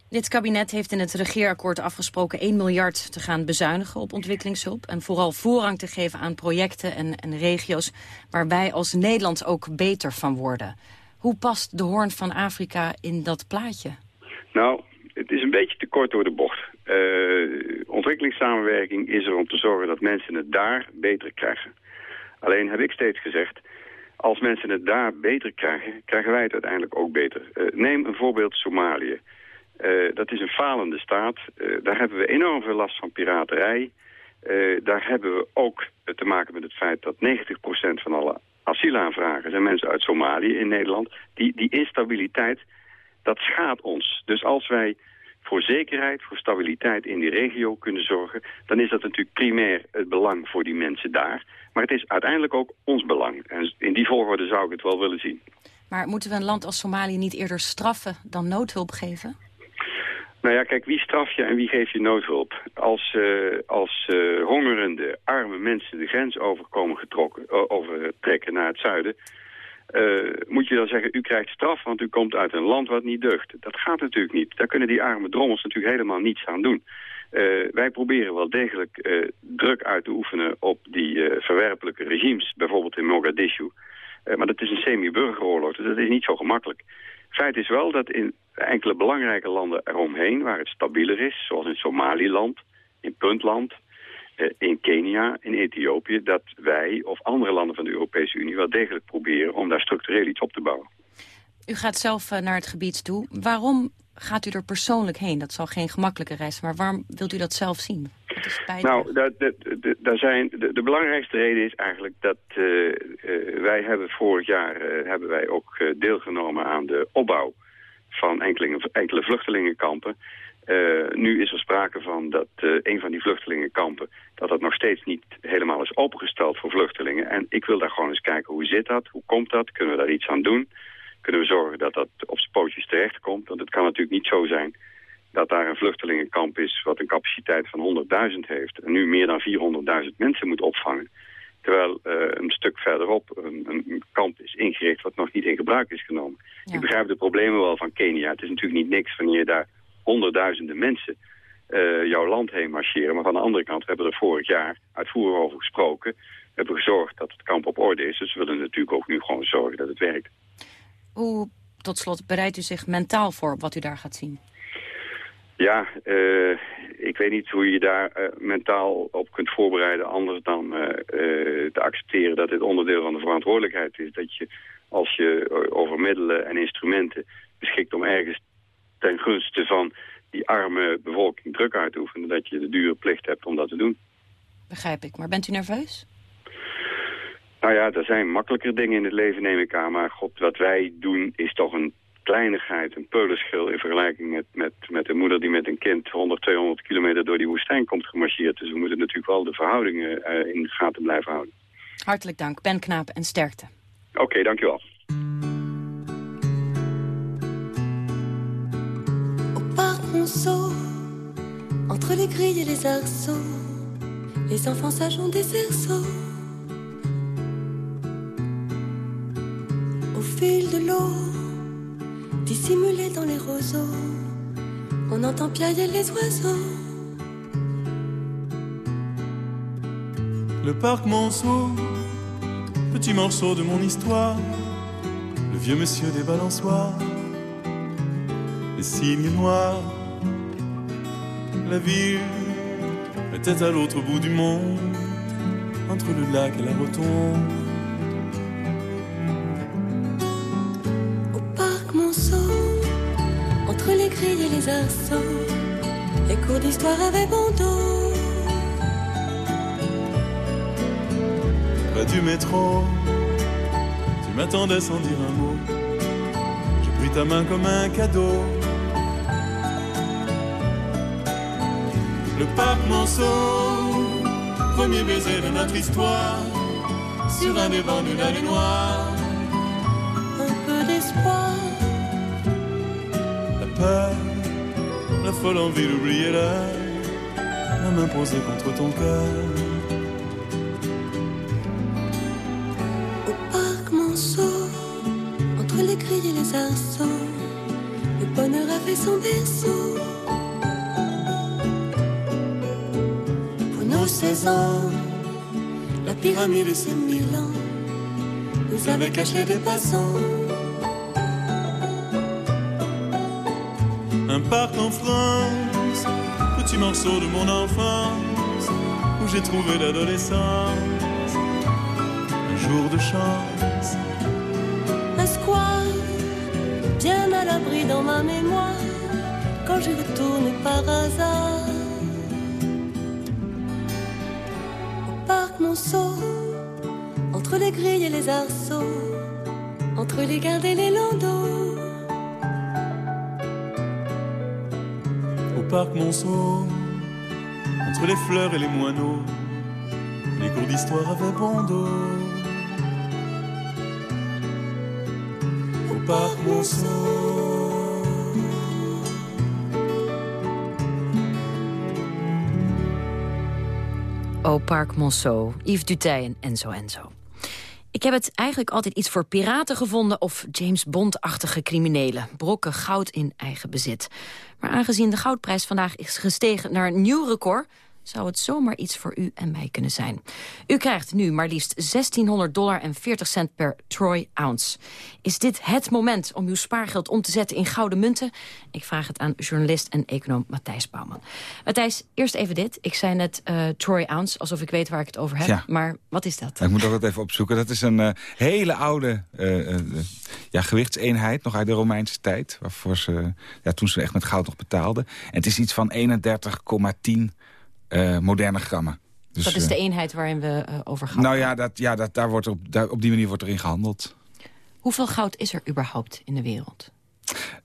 Dit kabinet heeft in het regeerakkoord afgesproken 1 miljard te gaan bezuinigen op ontwikkelingshulp. En vooral voorrang te geven aan projecten en, en regio's waar wij als Nederland ook beter van worden. Hoe past de hoorn van Afrika in dat plaatje? Nou, het is een beetje te kort door de bocht. Eh, ontwikkelingssamenwerking is er om te zorgen dat mensen het daar beter krijgen. Alleen heb ik steeds gezegd, als mensen het daar beter krijgen, krijgen wij het uiteindelijk ook beter. Eh, neem een voorbeeld Somalië. Eh, dat is een falende staat. Daar hebben we enorm veel last van piraterij. Daar hebben we ook te maken met het feit dat 90% van alle asielaanvragen zijn mensen uit Somalië in Nederland. Die, die instabiliteit, dat schaadt ons. Dus als wij voor zekerheid, voor stabiliteit in die regio kunnen zorgen... dan is dat natuurlijk primair het belang voor die mensen daar. Maar het is uiteindelijk ook ons belang. En in die volgorde zou ik het wel willen zien. Maar moeten we een land als Somalië niet eerder straffen dan noodhulp geven? Nou ja, kijk, wie straf je en wie geeft je noodhulp? Als, eh, als eh, hongerende, arme mensen de grens overkomen getrokken, o- overtrekken naar het zuiden... eh, moet je dan zeggen, u krijgt straf, want u komt uit een land wat niet deugt. Dat gaat natuurlijk niet. Daar kunnen die arme drommels natuurlijk helemaal niets aan doen. Eh, wij proberen wel degelijk eh, druk uit te oefenen op die eh, verwerpelijke regimes, bijvoorbeeld in Mogadishu. Eh, maar dat is een semi-burgeroorlog, dus dat is niet zo gemakkelijk. Feit is wel dat in enkele belangrijke landen eromheen, waar het stabieler is, zoals in Somaliland, in Puntland, eh, in Kenia, in Ethiopië... dat wij of andere landen van de Europese Unie wel degelijk proberen... om daar structureel iets op te bouwen. U gaat zelf eh, naar het gebied toe. Waarom gaat u er persoonlijk heen? Dat zal geen gemakkelijke reis maar waarom wilt u dat zelf zien? Is Nou, dat, dat, zijn, de, de belangrijkste reden is eigenlijk dat eh, eh, wij hebben vorig jaar eh, hebben wij ook deelgenomen aan de opbouw van enkele, enkele vluchtelingenkampen. Nu is er sprake van dat een van die vluchtelingenkampen... dat dat nog steeds niet helemaal is opengesteld voor vluchtelingen. En ik wil daar gewoon eens kijken hoe zit dat, hoe komt dat, kunnen we daar iets aan doen... Kunnen we zorgen dat dat op zijn pootjes terechtkomt? Want het kan natuurlijk niet zo zijn dat daar een vluchtelingenkamp is... wat een capaciteit van 100.000 heeft... en nu meer dan 400.000 mensen moet opvangen. Terwijl eh, een stuk verderop een, een, kamp is ingericht... wat nog niet in gebruik is genomen. Ik begrijp de problemen wel van Kenia. Het is natuurlijk niet niks wanneer je daar honderdduizenden mensen... eh, jouw land heen marcheren. Maar van de andere kant we hebben we er vorig jaar uitvoerig over gesproken. We hebben gezorgd dat het kamp op orde is. Dus we willen natuurlijk ook nu gewoon zorgen dat het werkt. Hoe, tot slot, bereidt u zich mentaal voor op wat u daar gaat zien? Ja, eh, ik weet niet hoe je je daar eh, mentaal op kunt voorbereiden... anders dan eh, te accepteren dat dit onderdeel van de verantwoordelijkheid is. Dat je, als je over middelen en instrumenten beschikt om ergens ten gunste van die arme bevolking druk uit te oefenen... dat je de dure plicht hebt om dat te doen. Begrijp ik. Maar bent u nerveus? Nou ja, er zijn makkelijker dingen in het leven, neem ik aan. Maar god, wat wij doen is toch een kleinigheid, een peulenschil... in vergelijking met, met, met een moeder die met een kind 100, 200 kilometer door die woestijn komt gemarcheerd. Dus we moeten natuurlijk wel de verhoudingen eh, in de gaten blijven houden. Hartelijk dank, Ben Knaap en sterkte. Oké, dankjewel. Monceau, entre les grilles et les arceaux, les enfants sages ont des cerceaux. Au fil de l'eau, dissimulés dans les roseaux, on entend piailler les oiseaux. Le parc Monceau, petit morceau de mon histoire, le vieux monsieur des balançoires, les cygnes noirs, la ville était à l'autre bout du monde, entre le lac et la rotonde. D'histoire avaient bon dos. Près du métro, tu m'attendais sans dire un mot. J'ai pris ta main comme un cadeau. Le parc Monceau, premier baiser de notre histoire, sur un des bancs d'une allée noire. Un peu d'espoir, La peur, la folle envie d'oublier l'heure, la main posée contre ton cœur. Parc Monceau, entre les grilles et les arceaux, le bonheur a fait son berceau. Pour nos seize ans, la pyramide de ses mille ans nous avait caché des passants. Un parc en France, petit morceau de mon enfance, où j'ai trouvé l'adolescence. Un jour de chance, Un square, bien à l'abri dans ma mémoire, quand j'y retourne par hasard. Au parc Monceau, entre les grilles et les arceaux, entre les gardes et les landaux. Parc Monceau, entre les fleurs et les moineaux, les cours d'histoire avaient bon dos. Au parc Monceau. O Park Monceau, Yves Dutey en Enzo Enzo. Ik heb het eigenlijk altijd iets voor piraten gevonden... of James Bond-achtige criminelen. Brokken goud in eigen bezit. Maar aangezien de goudprijs vandaag is gestegen naar een nieuw record... zou het zomaar iets voor u en mij kunnen zijn. U krijgt nu maar liefst 1600 dollar en 40 cent per troy ounce. Is dit het moment om uw spaargeld om te zetten in gouden munten? Ik vraag het aan journalist en econoom Matthijs Bouwman. Matthijs, eerst even dit. Ik zei net uh, troy ounce, alsof ik weet waar ik het over heb. Ja. Maar wat is dat? Ik moet het even opzoeken. Dat is een uh, hele oude uh, ja, gewichtseenheid, nog uit de Romeinse tijd. Waarvoor ze, ja, toen ze echt met goud nog betaalden. En het is iets van 31,10 uh, moderne grammen. Dus, dat is de eenheid waarin we uh, over gaan. Nou ja, dat, ja dat, daar wordt op, daar, op die manier wordt erin gehandeld. Hoeveel goud is er überhaupt in de wereld?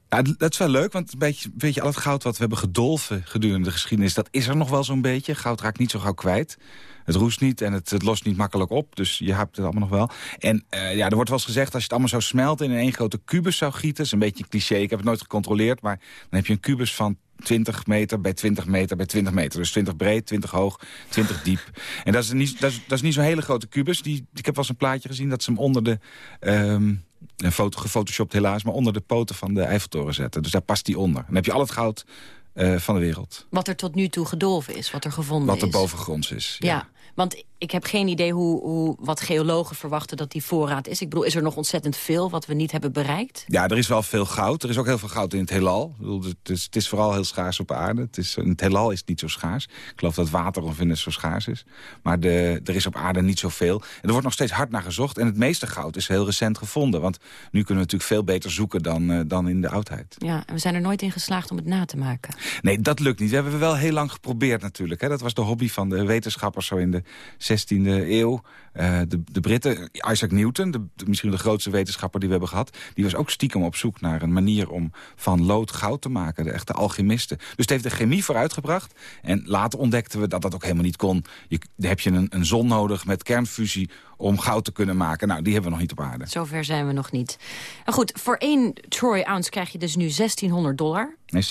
Ja, dat is wel leuk, want een beetje, weet je, al het goud wat we hebben gedolven gedurende de geschiedenis... dat is er nog wel zo'n beetje. Goud raakt niet zo gauw kwijt. Het roest niet en het, het, lost niet makkelijk op. Dus je hebt het allemaal nog wel. En uh, ja, er wordt wel eens gezegd, als je het allemaal zou smelten... in één grote kubus zou gieten, dat is een beetje een cliché. Ik heb het nooit gecontroleerd, maar dan heb je een kubus van 20 meter bij 20 meter bij 20 meter. Dus 20 breed, 20 hoog, 20 diep. En dat is niet, dat is, dat is niet zo'n hele grote kubus. Die, ik heb wel eens een plaatje gezien dat ze hem onder de... Um, een foto, gefotoshopt helaas, maar onder de poten van de Eiffeltoren zetten. Dus daar past die onder. En dan heb je al het goud uh, van de wereld. Wat er tot nu toe gedolven is, wat er gevonden wat is. Wat er bovengronds is. Ja, ja want ik heb geen idee hoe, hoe wat geologen verwachten dat die voorraad is. Ik bedoel, is er nog ontzettend veel wat we niet hebben bereikt? Ja, er is wel veel goud. Er is ook heel veel goud in het heelal. Bedoel, het, is, het, is, vooral heel schaars op aarde. Het is, in het heelal is het niet zo schaars. Ik geloof dat water of in het zo schaars is. Maar de, er is op aarde niet zoveel. En er wordt nog steeds hard naar gezocht. En het meeste goud is heel recent gevonden. Want nu kunnen we natuurlijk veel beter zoeken dan, uh, dan in de oudheid. Ja, en we zijn er nooit in geslaagd om het na te maken. Nee, dat lukt niet. We hebben wel heel lang geprobeerd natuurlijk. Hè. Dat was de hobby van de wetenschappers zo in de 16e eeuw. Uh, de, de Britten, Isaac Newton, de, misschien de grootste wetenschapper die we hebben gehad... die was ook stiekem op zoek naar een manier om van lood goud te maken. De echte alchemisten. Dus het heeft de chemie vooruitgebracht. En later ontdekten we dat dat ook helemaal niet kon. Je, heb je een, een zon nodig met kernfusie om goud te kunnen maken. Nou, die hebben we nog niet op aarde. Zover zijn we nog niet. Maar goed, voor één troy ounce krijg je dus nu 1600 dollar. Nee, 1606,30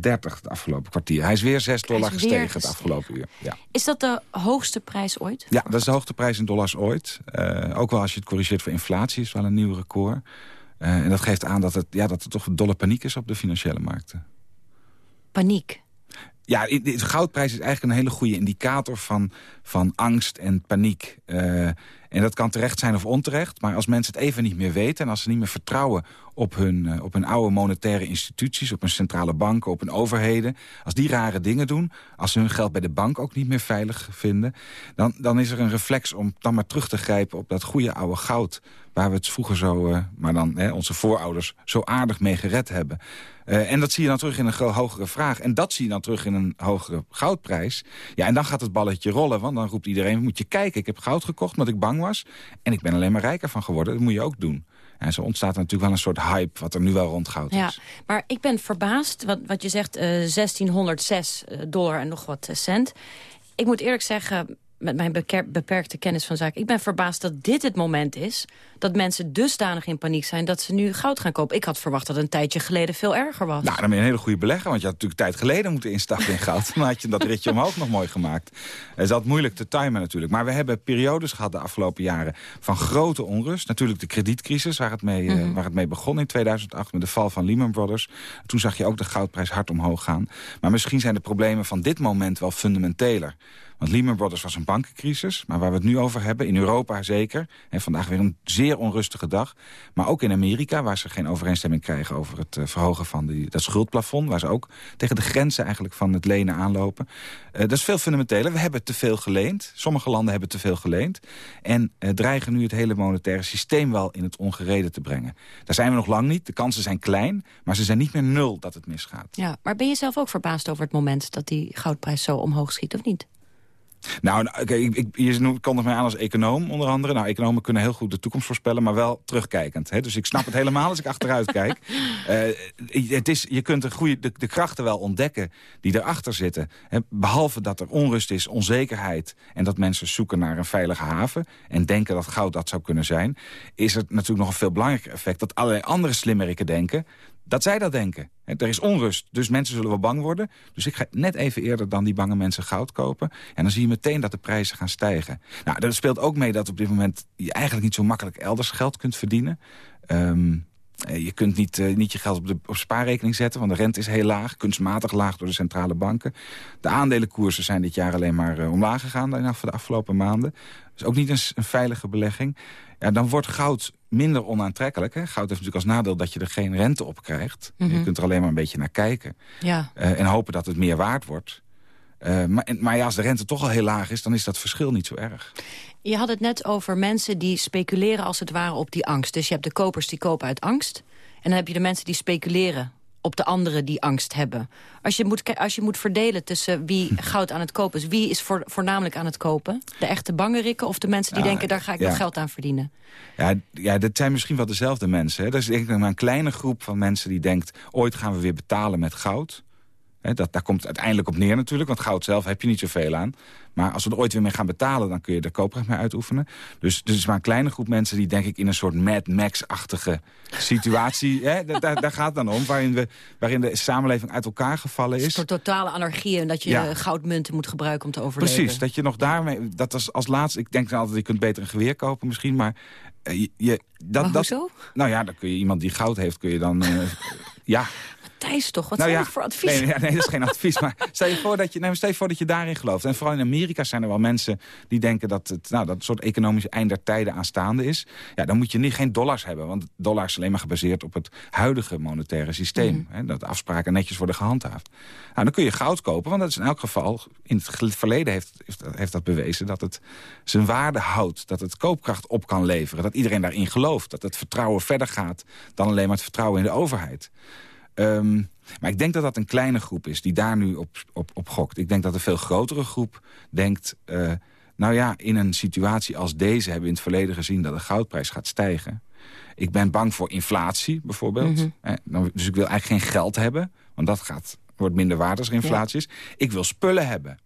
het afgelopen kwartier. Hij is weer 6 dollar gestegen, gestegen het afgelopen uur. Ja. Is dat de hoogste prijs ooit? Ja, dat is de hoogste prijs in dollars ooit. Uh, ook wel als je het corrigeert voor inflatie is wel een nieuw record. Uh, en dat geeft aan dat, het, ja, dat er toch dolle paniek is op de financiële markten. Paniek? Ja, de goudprijs is eigenlijk een hele goede indicator van, van angst en paniek. Uh, en dat kan terecht zijn of onterecht. Maar als mensen het even niet meer weten... en als ze niet meer vertrouwen op hun, uh, op hun oude monetaire instituties... op hun centrale banken, op hun overheden... als die rare dingen doen... als ze hun geld bij de bank ook niet meer veilig vinden... dan, dan is er een reflex om dan maar terug te grijpen op dat goede oude goud... waar we het vroeger zo, uh, maar dan hè, onze voorouders... zo aardig mee gered hebben. Uh, en dat zie je dan terug in een hogere vraag. En dat zie je dan terug in een hogere goudprijs. Ja, en dan gaat het balletje rollen. Want dan roept iedereen, moet je kijken, ik heb goud gekocht... omdat ik bang was. En ik ben alleen maar rijker van geworden. Dat moet je ook doen. En zo ontstaat er natuurlijk wel een soort hype... wat er nu wel rond goud ja, is. Maar ik ben verbaasd, wat, wat je zegt, uh, 1606 dollar en nog wat cent. Ik moet eerlijk zeggen, met mijn beperkte kennis van zaken... ik ben verbaasd dat dit het moment is dat mensen dusdanig in paniek zijn... dat ze nu goud gaan kopen. Ik had verwacht dat het een tijdje geleden veel erger was. Nou, dan ben je een hele goede belegger. Want je had natuurlijk tijd geleden moeten instappen in goud. dan had je dat ritje omhoog nog mooi gemaakt. Het is altijd moeilijk te timen natuurlijk. Maar we hebben periodes gehad de afgelopen jaren van grote onrust. Natuurlijk de kredietcrisis waar het mee, mm -hmm. uh, waar het mee begon in 2008... met de val van Lehman Brothers. Toen zag je ook de goudprijs hard omhoog gaan. Maar misschien zijn de problemen van dit moment wel fundamenteler. Want Lehman Brothers was een bankencrisis. Maar waar we het nu over hebben, in Europa zeker... en vandaag weer een zeer onrustige dag. Maar ook in Amerika, waar ze geen overeenstemming krijgen... over het uh, verhogen van die, dat schuldplafond... waar ze ook tegen de grenzen eigenlijk van het lenen aanlopen. Uh, dat is veel fundamenteler. We hebben te veel geleend. Sommige landen hebben te veel geleend. En uh, dreigen nu het hele monetaire systeem wel in het ongereden te brengen. Daar zijn we nog lang niet. De kansen zijn klein, maar ze zijn niet meer nul dat het misgaat. Ja, maar ben je zelf ook verbaasd over het moment... dat die goudprijs zo omhoog schiet, of niet? Nou, okay, ik, ik, je kondigt mij aan als econoom onder andere. Nou, economen kunnen heel goed de toekomst voorspellen, maar wel terugkijkend. Hè? Dus ik snap het helemaal als ik achteruit kijk. Uh, het is, je kunt de, goede, de, de, krachten wel ontdekken die erachter zitten. Hè? Behalve dat er onrust is, onzekerheid... en dat mensen zoeken naar een veilige haven... en denken dat goud dat zou kunnen zijn... is het natuurlijk nog een veel belangrijker effect... dat allerlei andere slimmerikken denken dat zij dat denken. Er is onrust, dus mensen zullen wel bang worden. Dus ik ga net even eerder dan die bange mensen goud kopen. En dan zie je meteen dat de prijzen gaan stijgen. Nou, dat speelt ook mee dat op dit moment... je eigenlijk niet zo makkelijk elders geld kunt verdienen. Um, Eh, je kunt niet, eh, niet je geld op de op spaarrekening zetten, want de rente is heel laag. Kunstmatig laag door de centrale banken. De aandelenkoersen zijn dit jaar alleen maar eh, omlaag gegaan de af- de afgelopen maanden. Dus ook niet een, een veilige belegging. Ja, dan wordt goud minder onaantrekkelijk. Hè? Goud heeft natuurlijk als nadeel dat je er geen rente op krijgt. Mhm. Je kunt er alleen maar een beetje naar kijken. Ja. eh, en hopen dat het meer waard wordt. Eh, maar, maar ja, als de rente toch al heel laag is, dan is dat verschil niet zo erg. Je had het net over mensen die speculeren als het ware op die angst. Dus je hebt de kopers die kopen uit angst. En dan heb je de mensen die speculeren op de anderen die angst hebben. Als je moet, als je moet verdelen tussen wie goud aan het kopen is... wie is voor, voornamelijk aan het kopen? De echte bangerikken of de mensen die denken... daar ga ik ja. nog geld aan verdienen? Ja, ja, dat zijn misschien wel dezelfde mensen. Hè. Dat is denk ik maar een kleine groep van mensen die denkt... ooit gaan we weer betalen met goud. Dat, daar komt het uiteindelijk op neer natuurlijk, want goud zelf heb je niet zoveel aan. Maar als we er ooit weer mee gaan betalen, dan kun je er kooprecht mee uitoefenen. Dus er is maar een kleine groep mensen die denk ik in een soort Mad Max-achtige situatie... daar, daar gaat het dan om, waarin, we, waarin de samenleving uit elkaar gevallen Een is. soort totale anarchie en dat je Ja. goudmunten moet gebruiken om te overleven. Precies, dat je nog daarmee... Dat als, als laatste, ik denk altijd, je kunt beter een geweer kopen misschien, maar... eh, je, je, dat, Maar dat? Nou ja, dan kun je iemand die goud heeft, kun je dan... eh, ja, Thijs toch, wat nou zijn ja, voor advies? Nee, nee, nee, dat is geen advies. Maar stel je, voor dat je, nee, stel je voor dat je daarin gelooft. En vooral in Amerika zijn er wel mensen die denken dat het nou, dat soort economische eind der tijden aanstaande is. Ja, dan moet je niet, geen dollars hebben. Want dollar is alleen maar gebaseerd op het huidige monetaire systeem. Mhm. Hè, dat afspraken netjes worden gehandhaafd. Nou, dan kun je goud kopen, want dat is in elk geval... in het verleden heeft, heeft, heeft dat bewezen dat het zijn waarde houdt. Dat het koopkracht op kan leveren. Dat iedereen daarin gelooft. Dat het vertrouwen verder gaat dan alleen maar het vertrouwen in de overheid. Ehm, maar ik denk dat dat een kleine groep is die daar nu op, op, op gokt. Ik denk dat een veel grotere groep denkt... eh, nou ja, in een situatie als deze hebben we in het verleden gezien... dat de goudprijs gaat stijgen. Ik ben bang voor inflatie bijvoorbeeld. Mhm. Eh, dus ik wil eigenlijk geen geld hebben. Want dat gaat, wordt minder waard als er inflatie is. Ik wil spullen hebben.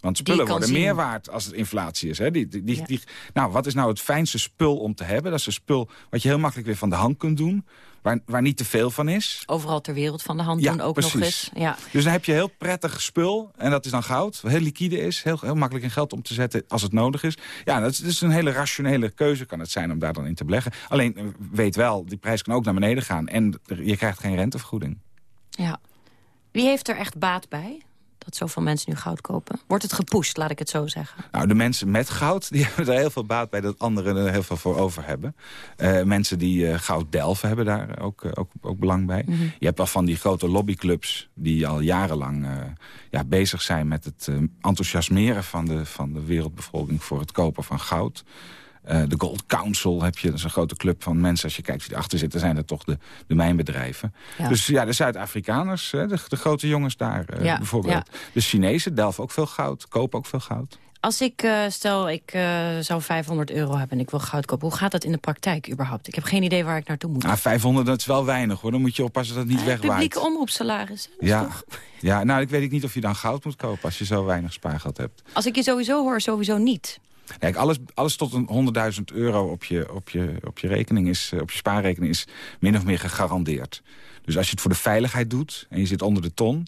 Want spullen worden zien. meer waard als het inflatie is. Hè? Die, die, die, Ja. die- nou, wat is nou het fijnste spul om te hebben? Dat is een spul wat je heel makkelijk weer van de hand kunt doen. Waar, waar niet te veel van is. Overal ter wereld van de hand Ja, doen ook nog eens. Ja. Dus dan heb je heel prettig spul. En dat is dan goud. Wat heel liquide is. Heel, heel makkelijk in geld om te zetten als het nodig is. Ja, dat is, dat is een hele rationele keuze kan het zijn om daar dan in te beleggen. Alleen eh, weet wel, die prijs kan ook naar beneden gaan. En je krijgt geen rentevergoeding. ja. Wie heeft er echt baat bij? Dat zoveel mensen nu goud kopen. Wordt het gepusht, laat ik het zo zeggen. Nou, de mensen met goud, die hebben er heel veel baat bij... dat anderen er heel veel voor over hebben. Eh, mensen die eh, goud delven hebben daar ook, eh, ook, ook belang bij. Mhm. Je hebt wel van die grote lobbyclubs... die al jarenlang ja, bezig zijn met het enthousiasmeren... Van de, van de wereldbevolking voor het kopen van goud. Eh, de Gold Council heb je, dat is een grote club van mensen. Als je kijkt wie erachter zitten, zijn dat toch de, de mijnbedrijven. Ja. Dus ja, de Zuid-Afrikaners, de, de grote jongens daar eh, Ja, bijvoorbeeld. De Chinezen delven ook veel goud, kopen ook veel goud. Als ik, eh, stel, ik zou 500 euro hebben en ik wil goud kopen. Hoe gaat dat in de praktijk überhaupt? Ik heb geen idee waar ik naartoe moet. Nou, 500, dat is wel weinig hoor. Dan moet je oppassen dat het niet Eh, wegwaait. publieke omroepsalaris. Ja. ja, nou ik weet niet of je dan goud moet kopen als je zo weinig spaargeld hebt. Als ik je sowieso hoor, sowieso niet. Kijk, alles, alles tot een 100.000 euro op je, op, je, op je rekening is, eh, op je spaarrekening is min of meer gegarandeerd. Dus als je het voor de veiligheid doet en je zit onder de ton...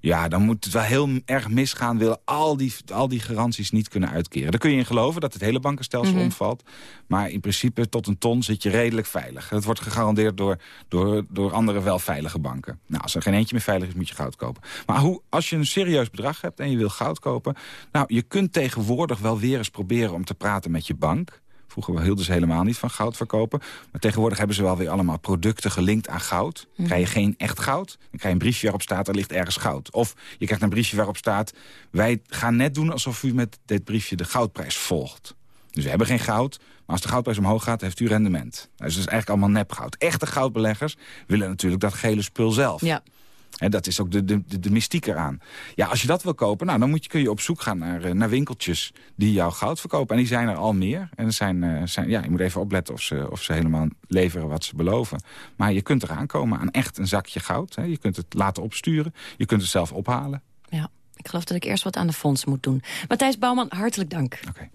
ja, dan moet het wel heel erg misgaan... willen al die, al die garanties niet kunnen uitkeren. Daar kun je in geloven dat het hele bankenstelsel Mhm. omvalt. Maar in principe tot een ton zit je redelijk veilig. Dat wordt gegarandeerd door, door, door andere wel veilige banken. Nou, als er geen eentje meer veilig is, moet je goud kopen. Maar hoe, als je een serieus bedrag hebt en je wil goud kopen... nou, je kunt tegenwoordig wel weer eens proberen om te praten met je bank... Vroeger hielden ze helemaal niet van goud verkopen. Maar tegenwoordig hebben ze wel weer allemaal producten gelinkt aan goud. Mhm. Krijg je geen echt goud, dan krijg je een briefje waarop staat... er ligt ergens goud. Of je krijgt een briefje waarop staat... wij gaan net doen alsof u met dit briefje de goudprijs volgt. Dus we hebben geen goud, maar als de goudprijs omhoog gaat... heeft u rendement. Nou, dus dat is eigenlijk allemaal nepgoud. Echte goudbeleggers willen natuurlijk dat gele spul zelf. Ja. En dat is ook de, de, de, mystiek eraan. Ja, als je dat wil kopen, nou, dan moet je, kun je op zoek gaan naar, eh, naar winkeltjes die jouw goud verkopen. En die zijn er al meer. En er zijn, eh, zijn, ja, je moet even opletten of ze, of ze helemaal leveren wat ze beloven. Maar je kunt eraan komen aan echt een zakje goud. Hè. Je kunt het laten opsturen. Je kunt het zelf ophalen. Ja, ik geloof dat ik eerst wat aan de fonds moet doen. Matthijs Bouwman, hartelijk dank. Oké.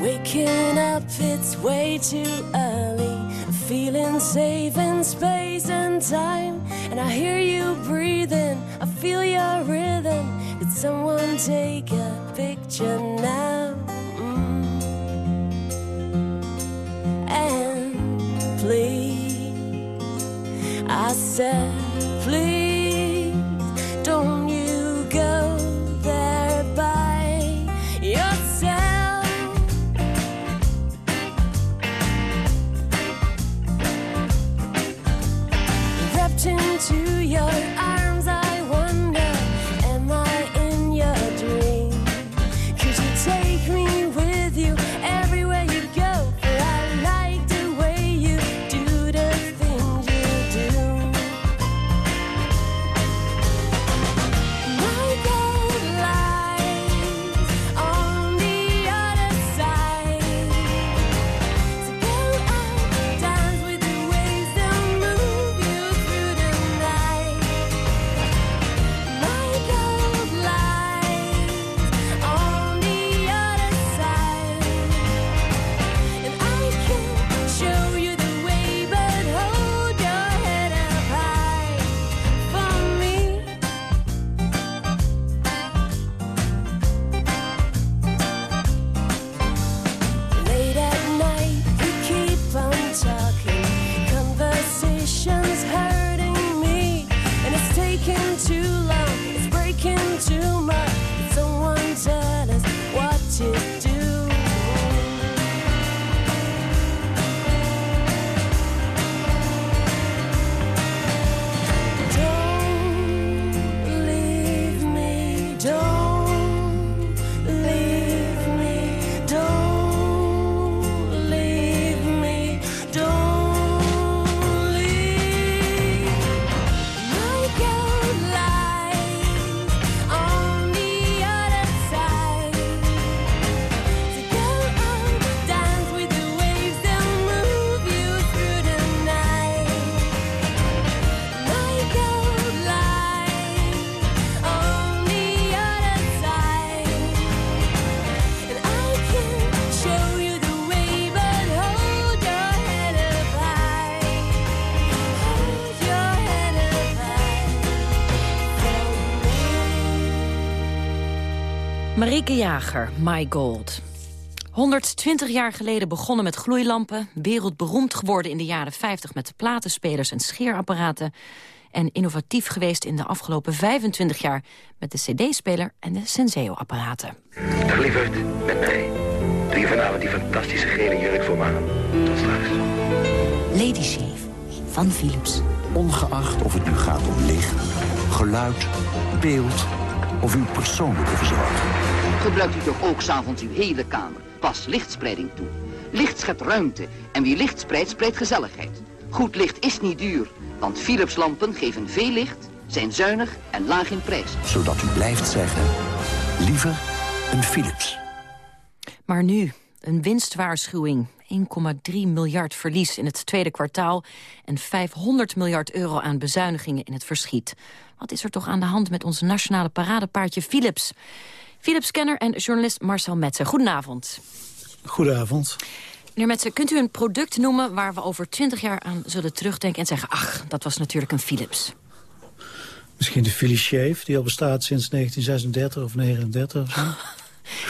Waking up, it's way too early. Feeling safe in space and time. And I hear you breathing, I feel your rhythm. It's Would someone take a picture now? Mm. And please, I said, please, Marieke Jager, My Gold. 120 jaar geleden begonnen met gloeilampen... wereldberoemd geworden in de jaren 50 met platenspelers en scheerapparaten... en innovatief geweest in de afgelopen 25 jaar... met de cd-speler en de Senseo-apparaten. Dag lieverd, met mij. Doe je vanavond die fantastische gele jurk voor me aan. Tot straks. Lady Shave van Philips. Ongeacht of het nu gaat om licht, geluid, beeld of uw persoonlijke verzorging. Gebruikt u toch ook s'avonds uw hele kamer. Pas lichtspreiding toe. Licht schept ruimte en wie licht spreidt, spreidt gezelligheid. Goed licht is niet duur, want Philips lampen geven veel licht, zijn zuinig en laag in prijs. Zodat u blijft zeggen, liever een Philips. Maar nu, een winstwaarschuwing. 1,3 miljard verlies in het tweede kwartaal... en 500 miljard euro aan bezuinigingen in het verschiet. Wat is er toch aan de hand met ons nationale paradepaardje Philips? Philips-kenner en journalist Marcel Metzer. Goedenavond. Goedenavond. Meneer Metzer, kunt u een product noemen waar we over 20 jaar aan zullen terugdenken... en zeggen, ach, dat was natuurlijk een Philips. Misschien de Philips Shave, die al bestaat sinds 1936 of 39 of zo.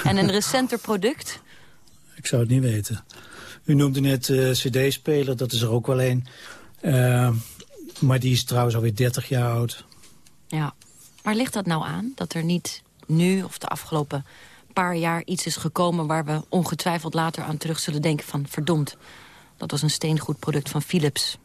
En een recenter product? Ik zou het niet weten. U noemde net eh, cd-speler, dat is er ook wel een. Eh, maar die is trouwens alweer 30 jaar oud. Ja. Waar ligt dat nou aan? Dat er niet nu of de afgelopen paar jaar iets is gekomen... waar we ongetwijfeld later aan terug zullen denken van... verdomd, dat was een steengoed product van Philips.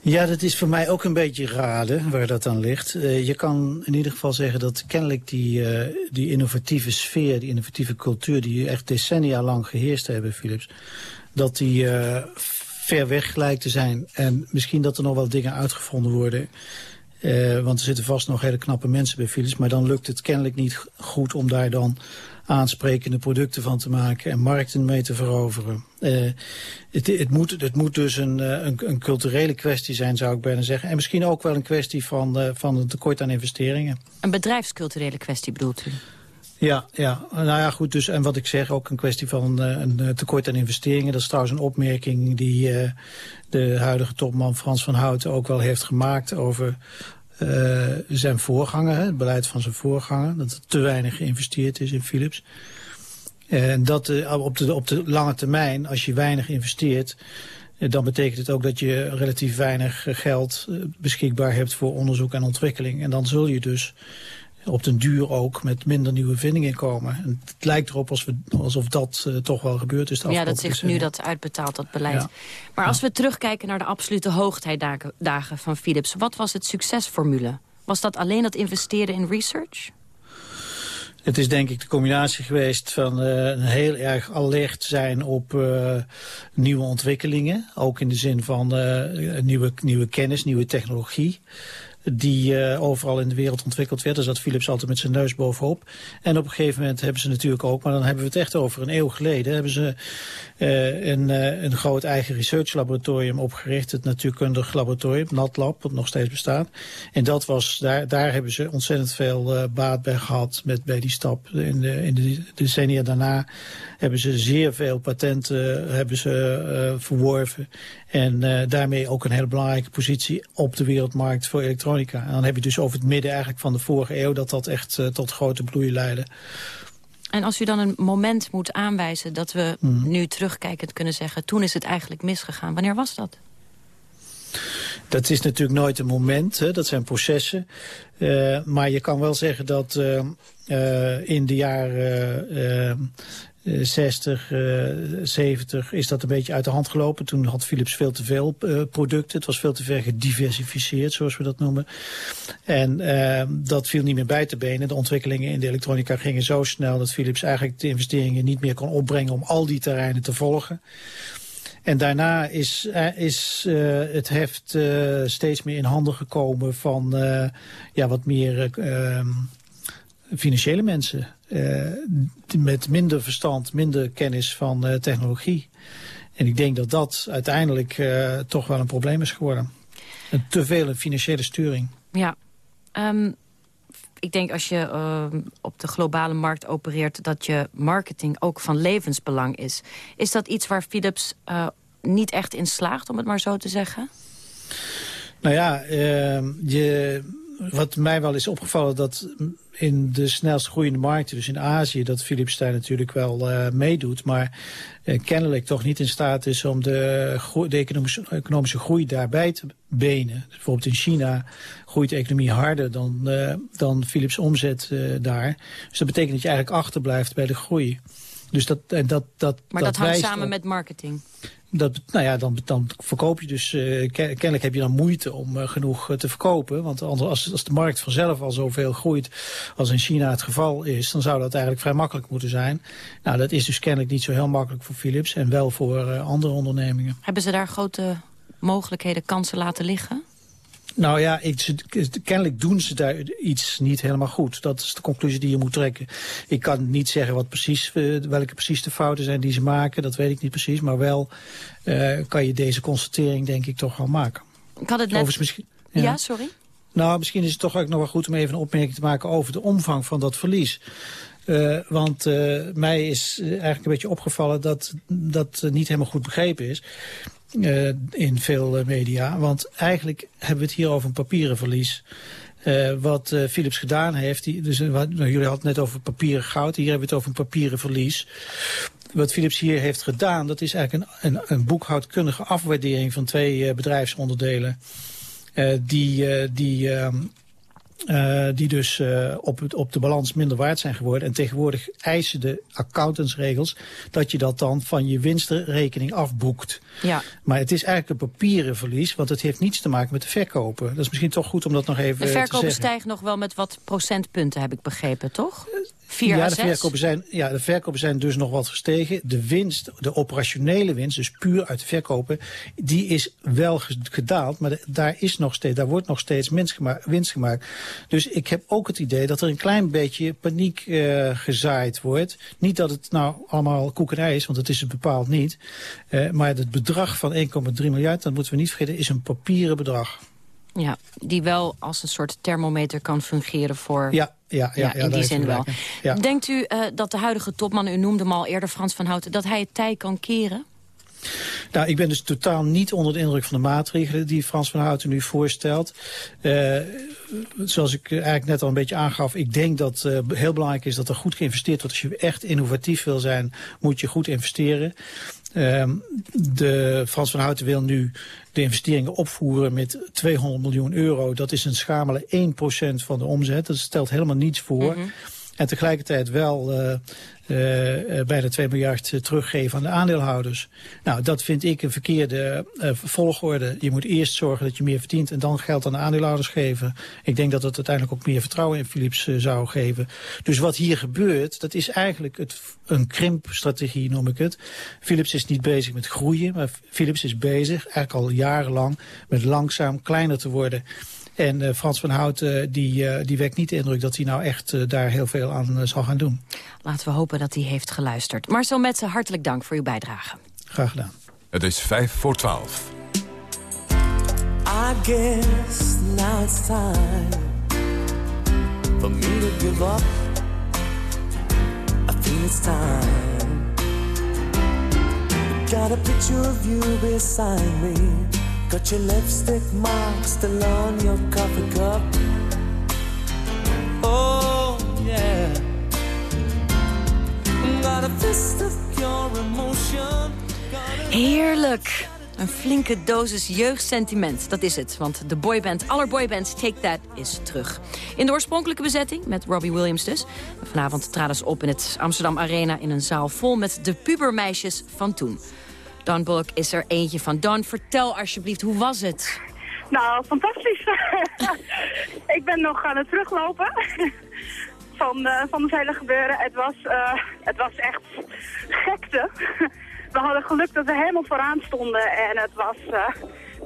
Ja, dat is voor mij ook een beetje raden waar dat aan ligt. Eh, je kan in ieder geval zeggen dat kennelijk die, eh, die innovatieve sfeer... die innovatieve cultuur die echt decennia lang geheerst hebben, Philips... dat die eh, ver weg lijkt te zijn. En misschien dat er nog wel dingen uitgevonden worden... Eh, want er zitten vast nog hele knappe mensen bij Philips. Maar dan lukt het kennelijk niet goed om daar dan aansprekende producten van te maken en markten mee te veroveren. Eh, het, het, moet, het moet dus een, eh, een, een, culturele kwestie zijn, zou ik bijna zeggen. En misschien ook wel een kwestie van, uh, van een tekort aan investeringen. Een bedrijfsculturele kwestie bedoelt u? Ja, ja, nou ja, goed. Dus, en wat ik zeg, ook een kwestie van uh, een tekort aan investeringen. Dat is trouwens een opmerking die uh, de huidige topman Frans van Houten ook wel heeft gemaakt over eh, zijn voorganger, het beleid van zijn voorganger. Dat er te weinig geïnvesteerd is in Philips. En dat eh, op, de, op de lange termijn, als je weinig investeert... eh, dan betekent het ook dat je relatief weinig eh, geld eh, beschikbaar hebt voor onderzoek en ontwikkeling. En dan zul je dus op den duur ook met minder nieuwe vindingen komen. En het lijkt erop als we, alsof dat eh, toch wel gebeurd is Ja, dat zich nu dat uitbetaalt, dat beleid. Ja. Maar als we terugkijken naar de absolute hoogtijdagen dagen van Philips... wat was het succesformule? Was dat alleen dat investeren in research? Het is denk ik de combinatie geweest van eh, een heel erg alert zijn op eh, nieuwe ontwikkelingen. Ook in de zin van nieuwe, nieuwe kennis, nieuwe technologie. Die eh, overal in de wereld ontwikkeld werd. Daar zat Philips altijd met zijn neus bovenop. En op een gegeven moment hebben ze natuurlijk ook, maar dan hebben we het echt over een eeuw geleden, hebben ze eh, een, eh, een groot eigen research laboratorium opgericht. Het natuurkundig laboratorium, NatLab, wat nog steeds bestaat. En dat was, daar, daar hebben ze ontzettend veel baat bij gehad met, bij die stap. In de, in de decennia daarna hebben ze zeer veel patenten hebben ze, verworven. En daarmee ook een hele belangrijke positie op de wereldmarkt voor elektronica. En dan heb je dus over het midden eigenlijk van de vorige eeuw dat dat echt eh, tot grote bloei leidde. En als u dan een moment moet aanwijzen dat we Mhm. nu terugkijkend kunnen zeggen... toen is het eigenlijk misgegaan. Wanneer was dat? Dat is natuurlijk nooit een moment, hè, dat zijn processen. Eh, maar je kan wel zeggen dat eh, in de jaren 60, eh, 70 is dat een beetje uit de hand gelopen. Toen had Philips veel te veel eh, producten. Het was veel te ver gediversifieerd, zoals we dat noemen. En eh, dat viel niet meer bij te benen. De ontwikkelingen in de elektronica gingen zo snel... dat Philips eigenlijk de investeringen niet meer kon opbrengen... om al die terreinen te volgen. En daarna is, eh, is eh, het heft eh, steeds meer in handen gekomen van eh, ja, wat meer eh, ehm, financiële mensen. Eh, met minder verstand, minder kennis van eh, technologie. En ik denk dat dat uiteindelijk eh, toch wel een probleem is geworden. Een te veel een financiële sturing. Ja, ehm, ik denk als je ehm, op de globale markt opereert... dat je marketing ook van levensbelang is. Is dat iets waar Philips niet echt in slaagt, om het maar zo te zeggen? Nou ja, ehm, je, wat mij wel is opgevallen dat in de snelst groeiende markten, dus in Azië, dat Philips daar natuurlijk wel eh, meedoet, maar eh, kennelijk toch niet in staat is om de, economische, groei daarbij te benen. Dus bijvoorbeeld in China groeit de economie harder dan, eh, dan Philips omzet daar. Dus dat betekent dat je eigenlijk achterblijft bij de groei. Dus dat, en dat, dat, Maar dat, hangt samen op- met marketing. dat, nou ja, dan, dan verkoop je dus, eh, ken- kennelijk heb je dan moeite om eh, genoeg eh, te verkopen. Want anders, als, als de markt vanzelf al zoveel groeit als in China het geval is, dan zou dat eigenlijk vrij makkelijk moeten zijn. Nou, dat is dus kennelijk niet zo heel makkelijk voor Philips en wel voor eh, andere ondernemingen. Hebben ze daar grote mogelijkheden, kansen laten liggen? Nou ja, ik, kennelijk doen ze daar iets niet helemaal goed. Dat is de conclusie die je moet trekken. Ik kan niet zeggen wat precies, eh, welke precies de fouten zijn die ze maken. Dat weet ik niet precies. Maar wel eh, kan je deze constatering denk ik toch wel maken. Ik had het net... Misschien, ja. sorry? Nou, misschien is het toch ook nog wel goed om even een opmerking te maken over de omvang van dat verlies. Eh, want mij is eigenlijk een beetje opgevallen dat dat niet helemaal goed begrepen is. Eh, in veel eh, media. Want eigenlijk hebben we het hier over een papieren verlies. Eh, wat Philips gedaan heeft, die, dus, wat- nou, jullie hadden het net over papieren goud, hier hebben we het over een papieren verlies. Wat Philips hier heeft gedaan, dat is eigenlijk een, een, een boekhoudkundige afwaardering van twee bedrijfsonderdelen. Die, die, ehm, eh, die dus eh, op, het, op de balans minder waard zijn geworden. En tegenwoordig eisen de accountantsregels dat je dat dan van je winstrekening afboekt. Ja. Maar het is eigenlijk een papieren verlies, want het heeft niets te maken met de verkopen. Dat is misschien toch goed om dat nog even De te verkopen zeggen. stijgen nog wel met wat procentpunten, heb ik begrepen, toch? 4 ja, de 6? verkopen zijn, ja, de verkopen zijn dus nog wat gestegen. De winst, de operationele winst, dus puur uit de verkopen, die is wel ge- gedaald. Maar de- daar, is nog steeds, daar wordt nog steeds winst gemaakt, winst gemaakt. Dus ik heb ook het idee dat er een klein beetje paniek eh, gezaaid wordt. Niet dat het nou allemaal koekerij is, want dat is het bepaald niet. Eh, maar het bedrag van 1,3 miljard, dat moeten we niet vergeten, is een papieren bedrag. Ja, die wel als een soort thermometer kan fungeren voor... Ja, ja, ja, ja, in die zin wel. Ja. Denkt u eh, dat de huidige topman, u noemde hem al eerder Frans van Houten... dat hij het tij kan keren? Nou, ik ben dus totaal niet onder de indruk van de maatregelen die Frans van Houten nu voorstelt. Uh, zoals ik eigenlijk net al een beetje aangaf, ik denk dat uh, heel belangrijk is dat er goed geïnvesteerd wordt. Als je echt innovatief wil zijn, moet je goed investeren. Uh, de Frans van Houten wil nu de investeringen opvoeren met 200 miljoen euro. Dat is een schamele 1% van de omzet. Dat stelt helemaal niets voor. -hmm. En tegelijkertijd wel uh, uh, bijna 2 miljard teruggeven aan de aandeelhouders. Nou, dat vind ik een verkeerde volgorde. Je moet eerst zorgen dat je meer verdient en dan geld aan de aandeelhouders geven. Ik denk dat het uiteindelijk ook meer vertrouwen in Philips zou geven. Dus wat hier gebeurt, dat is eigenlijk het, een krimpstrategie, noem ik het. Philips is niet bezig met groeien, maar Philips is bezig, eigenlijk al jarenlang, met langzaam kleiner te worden. En uh, Frans van Houten uh, die, uh, die wekt niet de indruk dat hij nou echt daar heel veel aan zal gaan doen. Laten we hopen dat hij heeft geluisterd. Marcel Metsen, hartelijk dank voor uw bijdrage. Graag gedaan. Het is vijf voor twaalf. I guess now it's time for me to give up. I think it's time. Got a picture of you beside me. Got your lipstick your. Oh, yeah. Got a of emotion. Heerlijk. Een flinke dosis jeugdsentiment, dat is het. Want de boyband aller boybands Take That is terug. In de oorspronkelijke bezetting, met Robbie Williams dus. Vanavond traden ze op in het Amsterdam Arena... in een zaal vol met de pubermeisjes van toen. Bullock is er eentje van. Don, vertel alsjeblieft, hoe was het? Nou, fantastisch. ik ben nog aan het teruglopen van, uh, van het hele gebeuren. Het was, uh, het was echt gekte. We hadden geluk dat we helemaal vooraan stonden en het was... Uh,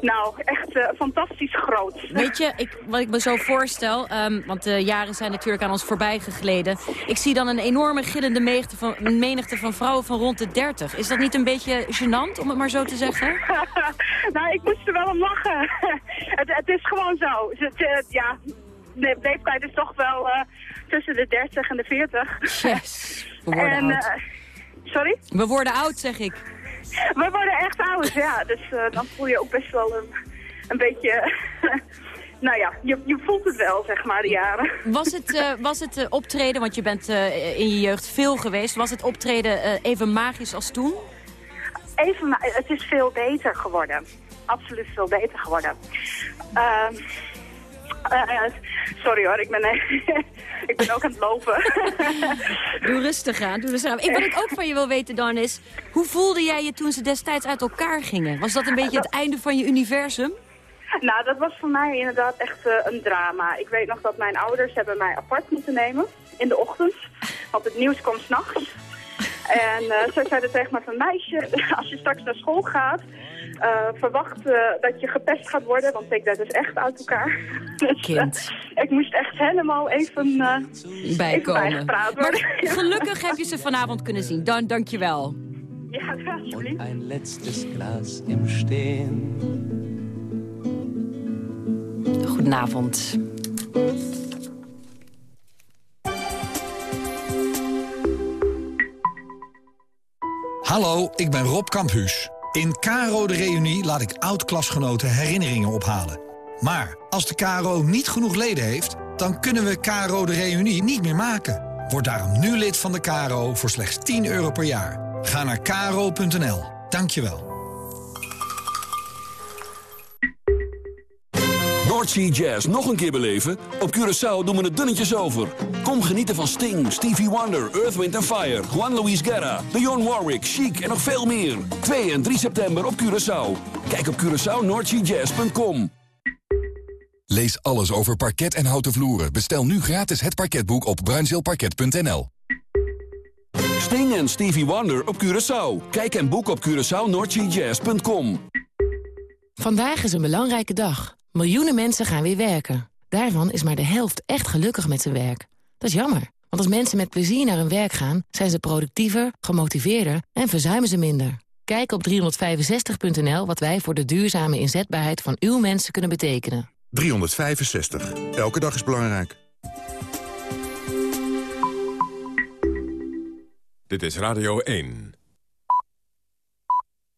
nou, echt uh, fantastisch groot. Weet je, ik, wat ik me zo voorstel, um, want de jaren zijn natuurlijk aan ons voorbij gegleden. Ik zie dan een enorme gillende menigte van, menigte van vrouwen van rond de 30. Is dat niet een beetje gênant, om het maar zo te zeggen? nou, ik moest er wel om lachen. het, het, is gewoon zo. Het, ja, de leeftijd is toch wel uh, tussen de 30 en de 40. Yes, we worden en, oud. Uh, sorry? We worden oud, zeg ik. We worden echt oud, ja. Dus uh, dan voel je ook best wel een, een beetje... nou ja, je, je voelt het wel, zeg maar, de jaren. Was het, uh, was het uh, optreden, want je bent uh, in je jeugd veel geweest... was het optreden even magisch als toen? Even, het is veel beter geworden. Absoluut veel beter geworden. Sorry hoor, ik ben, ik ben ook aan het lopen. doe rustig aan, doe rustig aan. Ik, wat ik ook van je wil weten, Dan, is... hoe voelde jij je toen ze destijds uit elkaar gingen? Was dat een beetje het einde van je universum? Nou, dat was voor mij inderdaad echt uh, een drama. Ik weet nog dat mijn ouders hebben mij apart moeten nemen in de ochtend. Want het nieuws kwam s'nachts. En uh, zo zeiden tegen me van meisje, als je straks naar school gaat... Uh, verwacht uh, dat je gepest gaat worden, want ik dat is echt uit elkaar. Dus, Kind. Uh, ik moest echt helemaal even, Bijkomen. even bijgepraat worden. Maar gelukkig heb je ze vanavond kunnen zien. Dan, dank je wel. Ja, alsjeblieft. Een letztes Glas im Stehen. Goedenavond. Hallo, ik ben Rob Kamphuus. In Caro de Reunie laat ik oud-klasgenoten herinneringen ophalen. Maar als de Caro niet genoeg leden heeft, dan kunnen we Caro de Reunie niet meer maken. Word daarom nu lid van de Caro voor slechts 10 euro per jaar. Ga naar caro.nl. Dankjewel. Noordsea Jazz nog een keer beleven? Op Curaçao doen we het dunnetjes over. Kom genieten van Sting, Stevie Wonder, Earth, Wind Fire... Juan Luis Guerra, Dionne Warwick, Chic en nog veel meer. 2 en 3 september op Curaçao. Kijk op CuraçaoNoordseaJazz.com. Lees alles over parket en houten vloeren. Bestel nu gratis het parketboek op bruinzeelparket.nl. Sting en Stevie Wonder op Curaçao. Kijk en boek op CuraçaoNoordseaJazz.com. Vandaag is een belangrijke dag. Miljoenen mensen gaan weer werken. Daarvan is maar de helft echt gelukkig met zijn werk. Dat is jammer, want als mensen met plezier naar hun werk gaan... zijn ze productiever, gemotiveerder en verzuimen ze minder. Kijk op 365.nl wat wij voor de duurzame inzetbaarheid van uw mensen kunnen betekenen. 365. Elke dag is belangrijk. Dit is Radio 1.